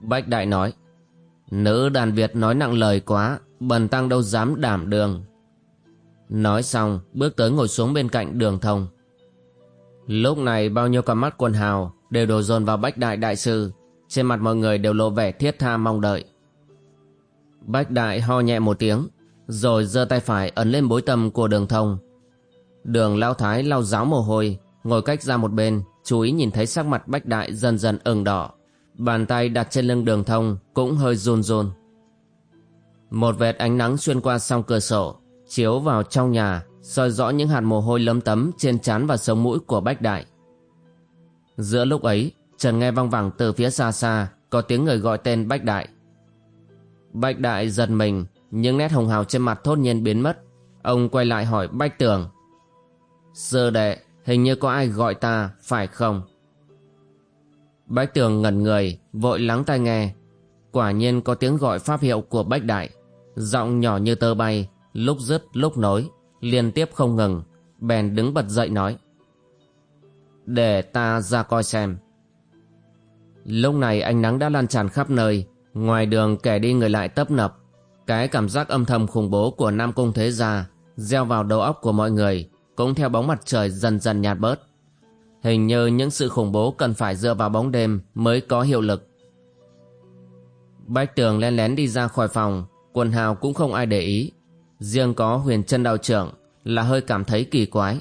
Bách Đại nói Nữ đàn Việt nói nặng lời quá, Bần tăng đâu dám đảm đường. Nói xong, bước tới ngồi xuống bên cạnh đường thông. Lúc này bao nhiêu con mắt quần hào Đều đổ dồn vào Bách Đại Đại Sư. Trên mặt mọi người đều lộ vẻ thiết tha mong đợi. Bách Đại ho nhẹ một tiếng, Rồi giơ tay phải ấn lên bối tâm của đường thông. Đường lao thái lau ráo mồ hôi, Ngồi cách ra một bên, Chú ý nhìn thấy sắc mặt Bách Đại dần dần ửng đỏ. Bàn tay đặt trên lưng đường thông Cũng hơi run run Một vệt ánh nắng xuyên qua song cửa sổ Chiếu vào trong nhà soi rõ những hạt mồ hôi lấm tấm trên trán và sống mũi của Bách Đại. Giữa lúc ấy, Trần nghe văng vẳng từ phía xa xa có tiếng người gọi tên Bách Đại. Bách Đại giật mình, những nét hồng hào trên mặt thốt nhiên biến mất. Ông quay lại hỏi Bách Tường. Sơ đệ, hình như có ai gọi ta, phải không? Bách Tường ngẩn người, vội lắng tai nghe. Quả nhiên có tiếng gọi pháp hiệu của Bách Đại. Giọng nhỏ như tơ bay, lúc dứt lúc nối, liên tiếp không ngừng, bèn đứng bật dậy nói. Để ta ra coi xem. Lúc này ánh nắng đã lan tràn khắp nơi, ngoài đường kẻ đi người lại tấp nập. Cái cảm giác âm thầm khủng bố của Nam Cung Thế Gia gieo vào đầu óc của mọi người cũng theo bóng mặt trời dần dần nhạt bớt. Hình như những sự khủng bố cần phải dựa vào bóng đêm mới có hiệu lực. Bách tường len lén đi ra khỏi phòng, quần hào cũng không ai để ý. Riêng có huyền chân đạo trưởng là hơi cảm thấy kỳ quái.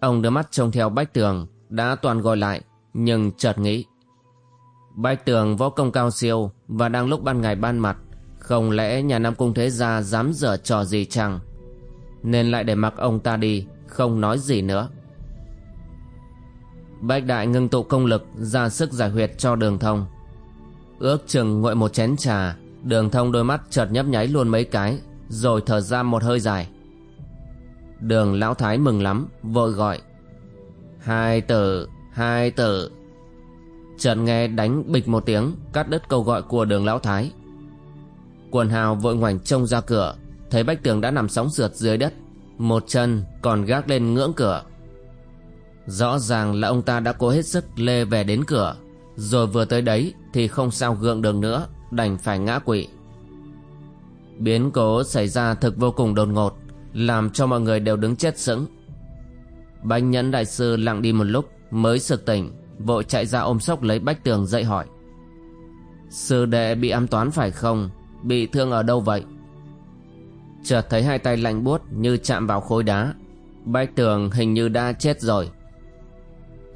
Ông đưa mắt trông theo bách tường, đã toàn gọi lại, nhưng chợt nghĩ. Bách tường võ công cao siêu và đang lúc ban ngày ban mặt, không lẽ nhà Nam Cung Thế Gia dám dở trò gì chăng? Nên lại để mặc ông ta đi, không nói gì nữa. Bách đại ngưng tụ công lực ra sức giải huyệt cho đường thông. Ước chừng nguội một chén trà, đường thông đôi mắt chợt nhấp nháy luôn mấy cái, rồi thở ra một hơi dài. Đường lão thái mừng lắm, vội gọi. Hai tử, hai tử. Chợt nghe đánh bịch một tiếng, cắt đứt câu gọi của đường lão thái. Quần hào vội ngoảnh trông ra cửa, thấy bách tường đã nằm sóng sượt dưới đất, một chân còn gác lên ngưỡng cửa. Rõ ràng là ông ta đã cố hết sức lê về đến cửa, rồi vừa tới đấy thì không sao gượng được nữa, đành phải ngã quỵ. Biến cố xảy ra thực vô cùng đột ngột, làm cho mọi người đều đứng chết sững. Bánh nhẫn đại sư lặng đi một lúc mới sực tỉnh, vội chạy ra ôm sốc lấy bách tường dậy hỏi. Sư đệ bị ám toán phải không? Bị thương ở đâu vậy? Chợt thấy hai tay lạnh buốt như chạm vào khối đá. Bách tường hình như đã chết rồi.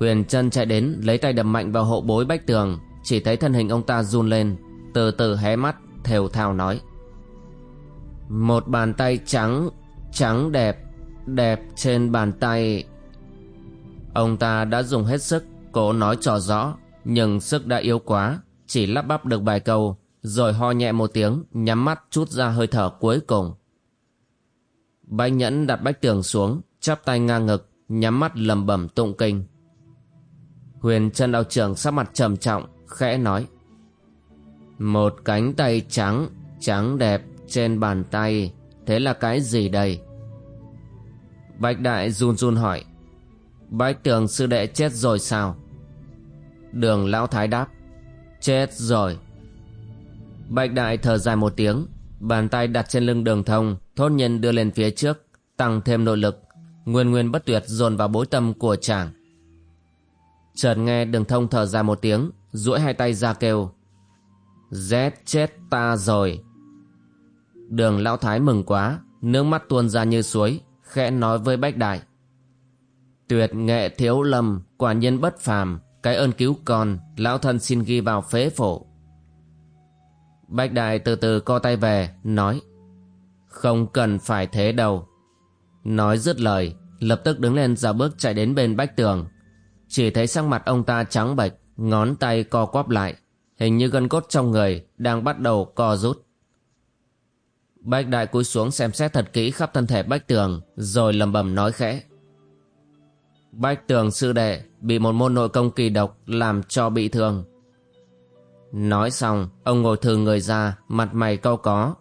Huyền chân chạy đến, lấy tay đập mạnh vào hộ bối bách tường. Chỉ thấy thân hình ông ta run lên, Từ từ hé mắt, thều thào nói. Một bàn tay trắng Trắng đẹp Đẹp trên bàn tay. Ông ta đã dùng hết sức Cố nói trò rõ, Nhưng sức đã yếu quá, Chỉ lắp bắp được vài câu, Rồi ho nhẹ một tiếng, Nhắm mắt chút ra hơi thở cuối cùng. Bách nhẫn đặt bách tường xuống, Chắp tay ngang ngực, Nhắm mắt lầm bẩm tụng kinh. Huyền chân đạo trưởng sắc mặt trầm trọng, khẽ nói. Một cánh tay trắng, trắng đẹp trên bàn tay, thế là cái gì đây? Bạch đại run run hỏi. Bách tường sư đệ chết rồi sao? Đường lão thái đáp. Chết rồi. Bạch đại thở dài một tiếng, bàn tay đặt trên lưng đường thông, thốt nhân đưa lên phía trước, tăng thêm nội lực, nguyên nguyên bất tuyệt dồn vào bối tâm của chàng. Chợt nghe đường thông thở ra một tiếng, duỗi hai tay ra kêu. Rét chết ta rồi. Đường lão thái mừng quá, nước mắt tuôn ra như suối, khẽ nói với Bách Đại. Tuyệt nghệ thiếu lâm, quả nhiên bất phàm, cái ơn cứu con, lão thân xin ghi vào phế phổ. Bách Đại từ từ co tay về, nói. Không cần phải thế đâu. Nói dứt lời, lập tức đứng lên ra bước chạy đến bên Bách Tường, chỉ thấy sắc mặt ông ta trắng bệch, ngón tay co quắp lại, hình như gân cốt trong người đang bắt đầu co rút. Bách đại cúi xuống xem xét thật kỹ khắp thân thể Bách Tường, rồi lầm bầm nói khẽ. Bách Tường sư đệ bị một môn nội công kỳ độc làm cho bị thương. Nói xong, ông ngồi thừ người ra, mặt mày cau có.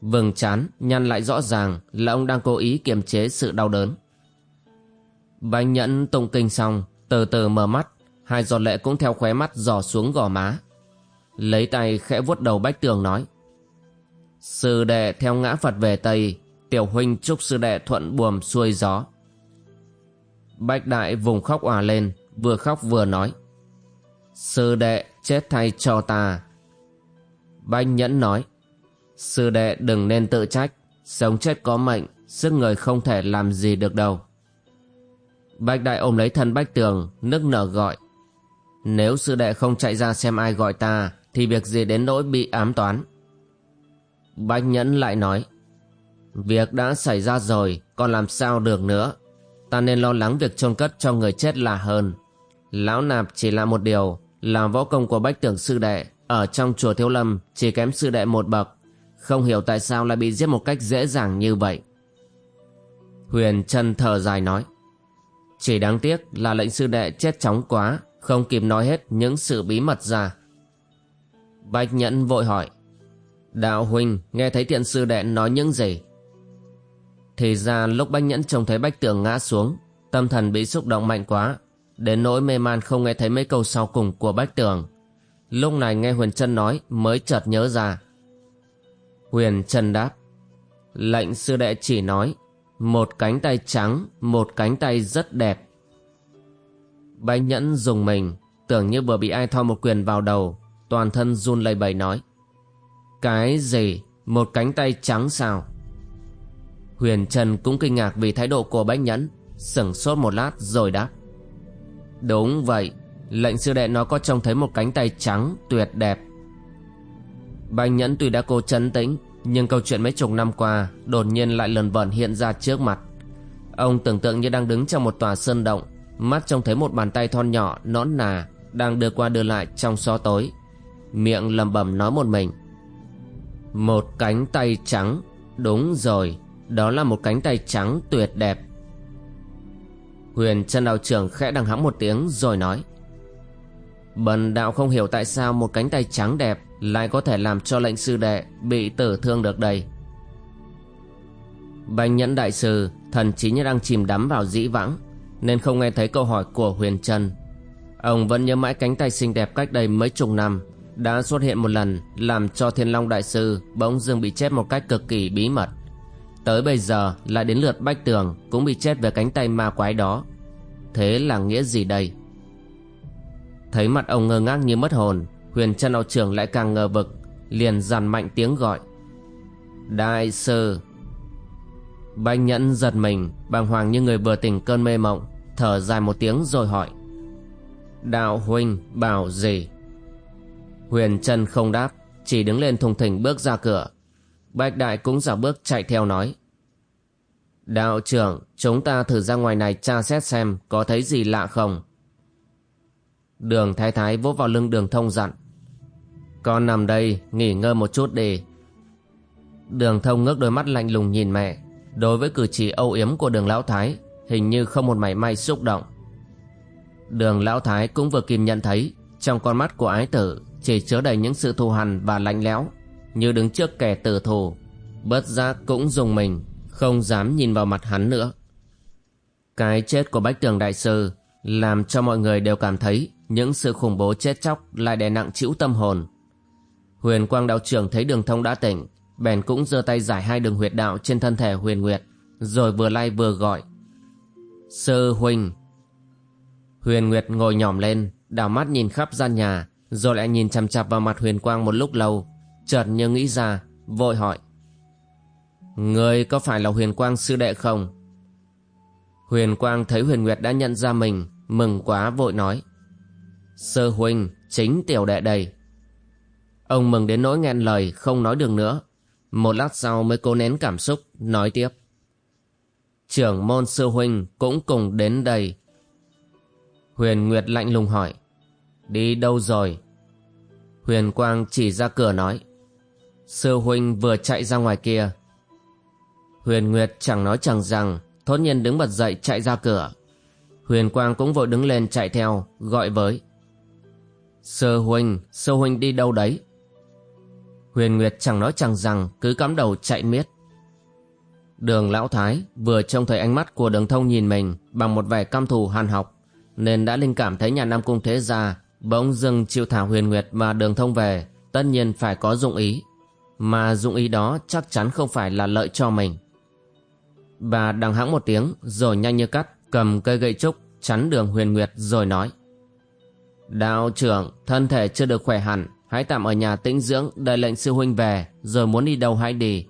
Vừng chán, nhăn lại rõ ràng là ông đang cố ý kiềm chế sự đau đớn. Bánh nhẫn tụng kinh xong, từ từ mở mắt, hai giọt lệ cũng theo khóe mắt dò xuống gò má. Lấy tay khẽ vuốt đầu bách tường nói. Sư đệ theo ngã Phật về Tây, tiểu huynh chúc sư đệ thuận buồm xuôi gió. Bách đại vùng khóc òa lên, vừa khóc vừa nói. Sư đệ chết thay cho ta. Bách nhẫn nói. Sư đệ đừng nên tự trách, sống chết có mệnh, sức người không thể làm gì được đâu. Bạch đại ôm lấy thân bách tường, nức nở gọi. Nếu sư đệ không chạy ra xem ai gọi ta, thì việc gì đến nỗi bị ám toán. Bách nhẫn lại nói. Việc đã xảy ra rồi, còn làm sao được nữa. Ta nên lo lắng việc chôn cất cho người chết là hơn. Lão nạp chỉ là một điều, là võ công của bách tưởng sư đệ, ở trong chùa Thiếu Lâm chỉ kém sư đệ một bậc. Không hiểu tại sao lại bị giết một cách dễ dàng như vậy. Huyền chân thở dài nói. Chỉ đáng tiếc là lệnh sư đệ chết chóng quá, không kịp nói hết những sự bí mật ra. Bạch Nhẫn vội hỏi. Đạo huynh nghe thấy tiện sư đệ nói những gì? Thì ra lúc Bách Nhẫn trông thấy Bách Tường ngã xuống Tâm thần bị xúc động mạnh quá Đến nỗi mê man không nghe thấy mấy câu sau cùng của Bách Tường Lúc này nghe Huyền Trân nói mới chợt nhớ ra Huyền Trân đáp Lệnh sư đệ chỉ nói một cánh tay trắng, Một cánh tay rất đẹp. Bách Nhẫn dùng mình, Tưởng như vừa bị ai thoi một quyền vào đầu, Toàn thân run lẩy bẩy nói, Cái gì? Một cánh tay trắng sao? Huyền Trần cũng kinh ngạc vì thái độ của Bách Nhẫn, sửng sốt một lát rồi đáp, Đúng vậy, Lệnh sư đệ nó có trông thấy một cánh tay trắng tuyệt đẹp. Bách Nhẫn tuy đã cố chấn tĩnh nhưng câu chuyện mấy chục năm qua Đột nhiên lại lần vẩn hiện ra trước mặt. Ông tưởng tượng như đang đứng trong một tòa sơn động, Mắt trông thấy một bàn tay thon nhỏ, nõn nà, Đang đưa qua đưa lại trong xó tối. Miệng lầm bầm nói một mình. Một cánh tay trắng, Đúng rồi, Đó là một cánh tay trắng tuyệt đẹp. Huyền chân đạo trưởng khẽ đằng hắng một tiếng rồi nói. Bần đạo không hiểu tại sao một cánh tay trắng đẹp lại có thể làm cho lệnh sư đệ bị tử thương được đây. Bành nhẫn đại sư, thần trí như đang chìm đắm vào dĩ vãng, nên không nghe thấy câu hỏi của Huyền Trân. Ông vẫn nhớ mãi cánh tay xinh đẹp cách đây mấy chục năm, đã xuất hiện một lần làm cho Thiên Long đại sư bỗng dưng bị chết một cách cực kỳ bí mật. Tới bây giờ lại đến lượt Bách Tường cũng bị chết về cánh tay ma quái đó. Thế là nghĩa gì đây? Thấy mặt ông ngơ ngác như mất hồn Huyền chân đạo trưởng lại càng ngờ vực, Liền dằn mạnh tiếng gọi. Đại sư Banh nhẫn giật mình, bàng hoàng như người vừa tỉnh cơn mê mộng, Thở dài một tiếng rồi hỏi. Đạo huynh bảo gì? Huyền chân không đáp, Chỉ đứng lên thùng thỉnh bước ra cửa. Bạch đại cũng giả bước chạy theo nói. Đạo trưởng, Chúng ta thử ra ngoài này tra xét xem Có thấy gì lạ không? Đường thái thái vỗ vào lưng đường thông dặn. Con nằm đây, nghỉ ngơi một chút đi. Đường thông ngước đôi mắt lạnh lùng nhìn mẹ. Đối với cử chỉ âu yếm của đường lão thái, Hình như không một mảy may xúc động. Đường lão thái cũng vừa kìm nhận thấy, Trong con mắt của ái tử Chỉ chứa đầy những sự thù hằn và lạnh lẽo, Như đứng trước kẻ tử thù. Bớt giác cũng dùng mình, Không dám nhìn vào mặt hắn nữa. Cái chết của Bách Tường Đại Sư Làm cho mọi người đều cảm thấy những sự khủng bố chết chóc lại đè nặng chịu tâm hồn. Huyền Quang đạo trưởng thấy đường thông đã tỉnh, bèn cũng giơ tay giải hai đường huyệt đạo trên thân thể Huyền Nguyệt, rồi vừa lay vừa gọi. Sư huynh. Huyền Nguyệt ngồi nhỏm lên, đảo mắt nhìn khắp gian nhà, rồi lại nhìn chằm chằm vào mặt Huyền Quang một lúc lâu, chợt như nghĩ ra, vội hỏi. Người có phải là Huyền Quang sư đệ không? Huyền Quang thấy Huyền Nguyệt đã nhận ra mình, mừng quá vội nói. Sơ huynh chính tiểu đệ đây Ông mừng đến nỗi nghẹn lời không nói được nữa. Một lát sau mới cố nén cảm xúc Nói tiếp. Trưởng môn sư huynh cũng cùng đến đây. Huyền Nguyệt lạnh lùng hỏi Đi đâu rồi? Huyền Quang chỉ ra cửa nói Sư huynh vừa chạy ra ngoài kia. Huyền Nguyệt chẳng nói chẳng rằng Thốt nhiên đứng bật dậy chạy ra cửa. Huyền Quang cũng vội đứng lên chạy theo Gọi với Sơ huynh, sơ huynh đi đâu đấy? Huyền Nguyệt chẳng nói chẳng rằng cứ cắm đầu chạy miết. Đường Lão Thái vừa trông thấy ánh mắt của đường thông nhìn mình bằng một vẻ căm thù hàn học nên đã linh cảm thấy nhà Nam Cung Thế Gia bỗng dưng chịu thả Huyền Nguyệt và đường thông về tất nhiên phải có dụng ý mà dụng ý đó chắc chắn không phải là lợi cho mình. Bà đằng hãng một tiếng rồi nhanh như cắt cầm cây gậy trúc chắn đường Huyền Nguyệt rồi nói Đạo trưởng, thân thể chưa được khỏe hẳn, hãy tạm ở nhà tĩnh dưỡng đợi lệnh sư huynh về, rồi muốn đi đâu hãy đi.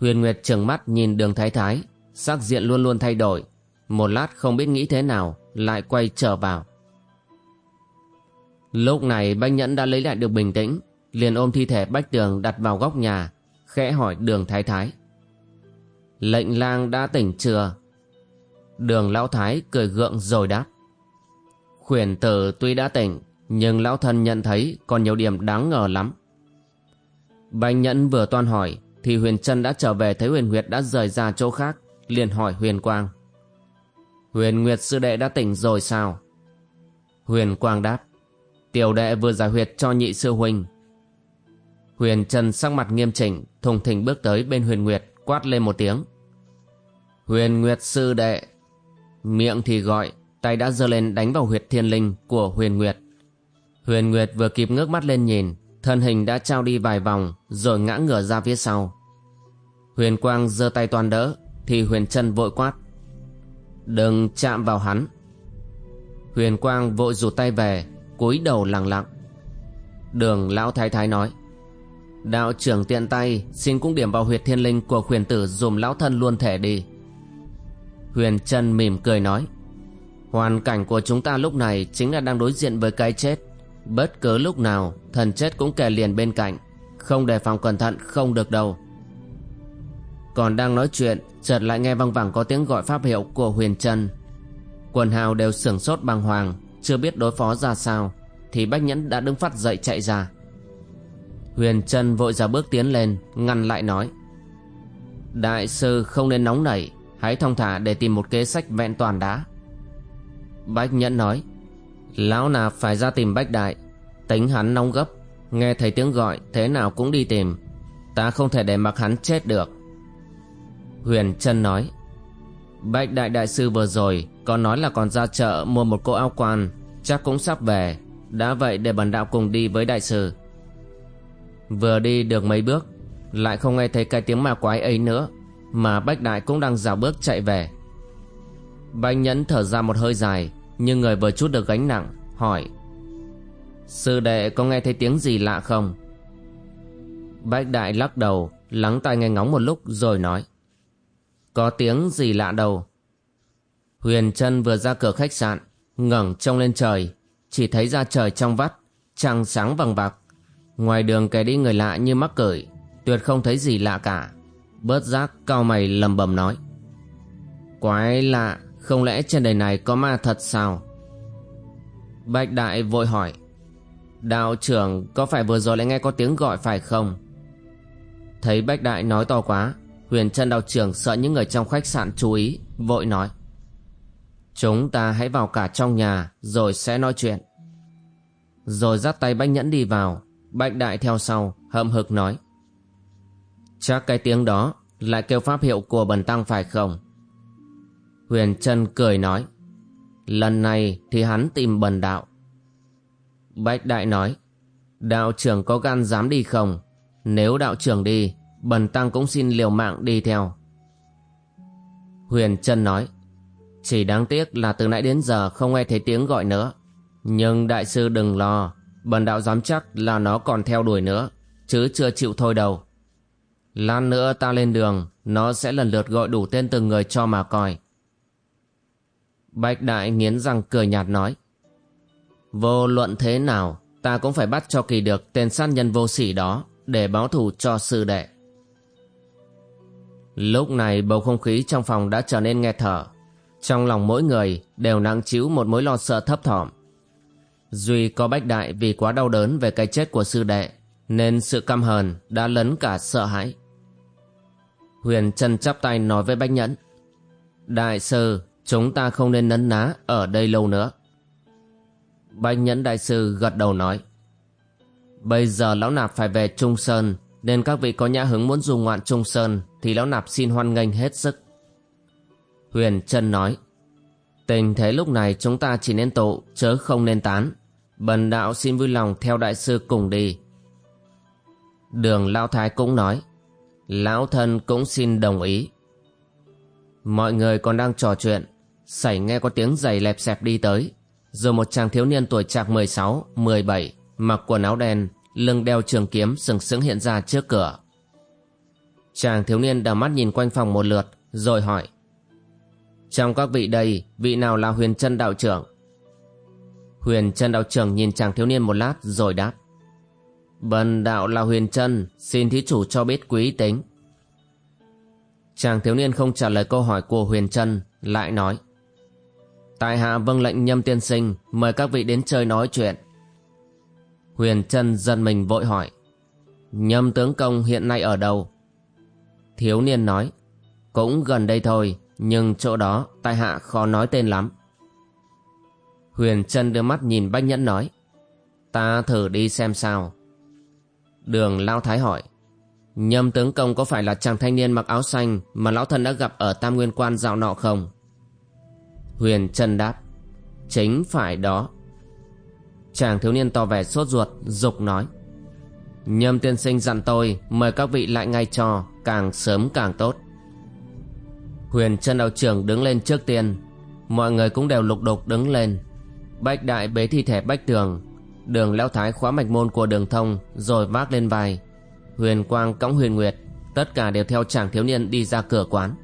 Huyền Nguyệt trừng mắt nhìn đường thái thái, sắc diện luôn luôn thay đổi. Một lát không biết nghĩ thế nào, lại quay trở vào. Lúc này Bách Nhẫn đã lấy lại được bình tĩnh, liền ôm thi thể Bách Tường đặt vào góc nhà, khẽ hỏi đường thái thái. Lệnh lang đã tỉnh chưa? Đường lão thái cười gượng rồi đáp. Khuyển tử tuy đã tỉnh nhưng lão thân nhận thấy còn nhiều điểm đáng ngờ lắm Bành Nhẫn vừa toan hỏi Thì Huyền Trân đã trở về thấy Huyền Nguyệt đã rời ra chỗ khác liền hỏi Huyền Quang Huyền Nguyệt sư đệ đã tỉnh rồi sao Huyền Quang đáp Tiểu đệ vừa giải huyệt cho nhị sư huynh Huyền Trần sắc mặt nghiêm chỉnh Thùng thình bước tới bên Huyền Nguyệt quát lên một tiếng. Huyền Nguyệt Sư Đệ Miệng thì gọi, tay đã giơ lên đánh vào huyệt thiên linh của Huyền Nguyệt. Huyền Nguyệt vừa kịp ngước mắt lên nhìn, thân hình đã trao đi vài vòng rồi ngã ngửa ra phía sau. Huyền Quang giơ tay toàn đỡ, thì Huyền Trân vội quát. Đừng chạm vào hắn. Huyền Quang vội rụt tay về, cúi đầu lặng lặng. Đường Lão Thái Thái nói. Đạo trưởng tiện tay xin cũng điểm vào huyệt thiên linh của huyền tử dùm lão thân luôn thể đi. Huyền Trân mỉm cười nói. Hoàn cảnh của chúng ta lúc này chính là đang đối diện với cái chết. Bất cứ lúc nào thần chết cũng kề liền bên cạnh. Không đề phòng cẩn thận không được đâu. Còn đang nói chuyện chợt lại nghe văng vẳng có tiếng gọi pháp hiệu của Huyền Trân. Quần hào đều sửng sốt bàng hoàng, chưa biết đối phó ra sao, thì Bách Nhẫn đã đứng phát dậy chạy ra. Huyền Trân vội ra bước tiến lên, ngăn lại nói. Đại sư không nên nóng nảy, hãy thong thả để tìm một kế sách vẹn toàn đã. Bách Nhẫn nói. Lão nạp phải ra tìm Bách Đại, tính hắn nóng gấp, nghe thấy tiếng gọi thế nào cũng đi tìm. Ta không thể để mặc hắn chết được. Huyền Trân nói. Bách Đại Đại Sư vừa rồi còn nói là còn ra chợ mua một cô áo quan, chắc cũng sắp về. Đã vậy để bần đạo cùng đi với Đại Sư. Vừa đi được mấy bước Lại không nghe thấy cái tiếng ma quái ấy nữa Mà Bách Đại cũng đang dào bước chạy về Bách Nhẫn thở ra một hơi dài nhưng người vừa chút được gánh nặng, Hỏi, Sư đệ có nghe thấy tiếng gì lạ không? Bách Đại lắc đầu, Lắng tai nghe ngóng một lúc rồi nói, Có tiếng gì lạ đâu. Huyền Trân vừa ra cửa khách sạn, ngẩng trông lên trời, Chỉ thấy ra trời trong vắt, Trăng sáng vàng bạc Ngoài đường kẻ đi người lạ như mắc cởi Tuyệt không thấy gì lạ cả. Bớt giác cao mày lầm bầm nói, Quái lạ không lẽ trên đời này có ma thật sao? Bạch đại vội hỏi. Đạo trưởng, có phải vừa rồi lại nghe có tiếng gọi phải không? Thấy Bách Đại nói to quá, Huyền chân đạo trưởng sợ những người trong khách sạn chú ý, Vội nói. Chúng ta hãy vào cả trong nhà, Rồi sẽ nói chuyện. Rồi dắt tay Bách Nhẫn đi vào, Bạch đại theo sau, hậm hực nói. Chắc cái tiếng đó Lại kêu pháp hiệu của bần tăng phải không? Huyền Trân cười nói, Lần này thì hắn tìm bần đạo. Bạch đại nói, Đạo trưởng có gan dám đi không? Nếu đạo trưởng đi, Bần tăng cũng xin liều mạng đi theo. Huyền Trân nói, Chỉ đáng tiếc là từ nãy đến giờ không nghe thấy tiếng gọi nữa. Nhưng đại sư đừng lo, Bần đạo dám chắc là nó còn theo đuổi nữa, Chứ chưa chịu thôi đâu. Lan nữa ta lên đường, Nó sẽ lần lượt gọi đủ tên từng người cho mà coi. Bạch đại nghiến răng cười nhạt nói. Vô luận thế nào, Ta cũng phải bắt cho kỳ được tên sát nhân vô sỉ đó Để báo thù cho sư đệ. Lúc này bầu không khí trong phòng đã trở nên nghe thở. Trong lòng mỗi người đều nặng chịu một mối lo sợ thấp thỏm. Duy có bách đại vì quá đau đớn về cái chết của sư đệ, Nên sự căm hờn đã lấn cả sợ hãi. Huyền chân chắp tay nói với bách nhẫn. Đại sư chúng ta không nên nấn ná ở đây lâu nữa. Bách nhẫn đại sư gật đầu nói. Bây giờ lão nạp phải về Trung Sơn Nên các vị có nhã hứng muốn du ngoạn Trung Sơn Thì lão nạp xin hoan nghênh hết sức. Huyền Trân nói. Tình thế lúc này chúng ta chỉ nên tụ Chớ không nên tán. Bần đạo xin vui lòng theo đại sư cùng đi. Đường Lão Thái cũng nói, Lão thân cũng xin đồng ý. Mọi người còn đang trò chuyện, sảy nghe có tiếng giày lẹp xẹp đi tới, rồi một chàng thiếu niên tuổi trạc 16, 17, mặc quần áo đen, lưng đeo trường kiếm sừng sững hiện ra trước cửa. Chàng thiếu niên đào mắt nhìn quanh phòng một lượt, rồi hỏi. Trong các vị đây, vị nào là huyền chân đạo trưởng? Huyền chân đạo trưởng nhìn chàng thiếu niên một lát rồi đáp. Bần đạo là huyền chân, xin thí chủ cho biết quý tính. Chàng thiếu niên không trả lời câu hỏi của huyền chân, lại nói. Tại hạ vâng lệnh nhâm tiên sinh, mời các vị đến chơi nói chuyện. Huyền trân giật mình vội hỏi. Nhâm tướng công hiện nay ở đâu? Thiếu niên nói. Cũng gần đây thôi, nhưng chỗ đó tại hạ khó nói tên lắm. Huyền Trân đưa mắt nhìn Bách Nhẫn nói Ta thử đi xem sao Đường Lao Thái hỏi Nhâm tướng công có phải là chàng thanh niên mặc áo xanh mà lão thân đã gặp ở Tam Nguyên Quan dạo nọ không? Huyền Trân đáp. Chính phải đó. Chàng thiếu niên to vẻ sốt ruột, dục nói. Nhâm tiên sinh dặn tôi mời các vị lại ngay cho, càng sớm càng tốt. Huyền Trân đạo trưởng đứng lên trước tiên, mọi người cũng đều lục đục đứng lên. Bách đại bế thi thể bách tường, đường leo thái khóa mạch môn của đường thông rồi vác lên vai. Huyền Quang cõng Huyền Nguyệt, tất cả đều theo chàng thiếu niên đi ra cửa quán.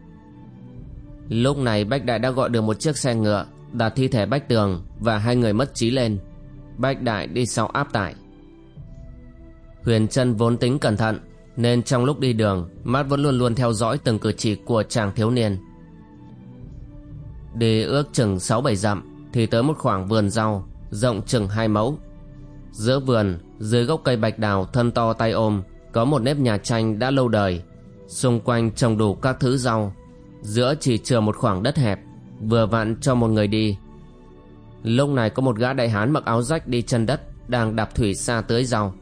Lúc này Bách Đại đã gọi được một chiếc xe ngựa, đặt thi thể Bách Tường và hai người mất trí lên. Bách Đại đi sau áp tải. Huyền Trân vốn tính cẩn thận, nên trong lúc đi đường, mắt vẫn luôn luôn theo dõi từng cử chỉ của chàng thiếu niên. Đi ước chừng 6-7 dặm thì tới một khoảng vườn rau, rộng chừng hai mẫu. Giữa vườn, dưới gốc cây bạch đào thân to tay ôm, có một nếp nhà tranh đã lâu đời. Xung quanh trồng đủ các thứ rau, giữa chỉ chừa một khoảng đất hẹp, vừa vặn cho một người đi. Lúc này có một gã đại hán mặc áo rách đi chân đất, đang đạp thủy xa tưới rau.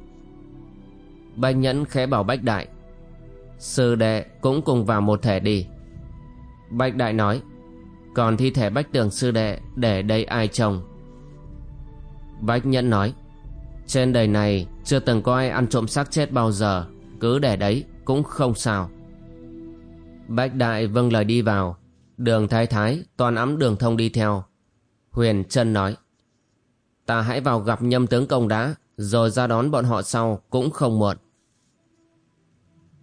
Bách Nhẫn khẽ bảo Bách Đại Sư đệ cũng cùng vào một thể đi Bách Đại nói Còn thi thể Bách Tường sư đệ Để đây ai trông Bách Nhẫn nói Trên đời này chưa từng có ai ăn trộm xác chết bao giờ Cứ để đấy cũng không sao Bách Đại vâng lời đi vào. Đường Thái Thái toàn ấm đường thông đi theo. Huyền Trân nói, Ta hãy vào gặp nhâm tướng công đã, Rồi ra đón bọn họ sau cũng không muộn.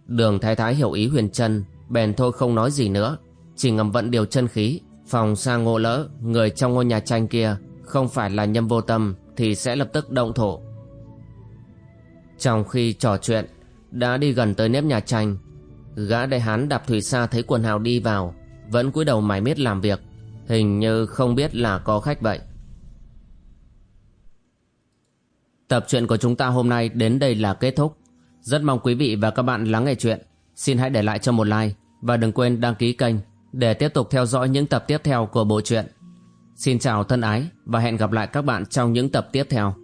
Đường Thái Thái hiểu ý huyền chân Bèn thôi không nói gì nữa, Chỉ ngầm vận điều chân khí, Phòng xa ngộ lỡ, Người trong ngôi nhà tranh kia, Không phải là nhâm vô tâm Thì sẽ lập tức động thổ. Trong khi trò chuyện, Đã đi gần tới nếp nhà tranh Gã đại hán đạp thủy xa thấy quần hào đi vào, Vẫn cúi đầu mải miết làm việc, Hình như không biết là có khách vậy Tập truyện của chúng ta hôm nay đến đây là kết thúc rất mong quý vị và các bạn lắng nghe chuyện. Xin hãy để lại cho một like và đừng quên đăng ký kênh để tiếp tục theo dõi những tập tiếp theo của bộ truyện. Xin chào thân ái và hẹn gặp lại các bạn trong những tập tiếp theo.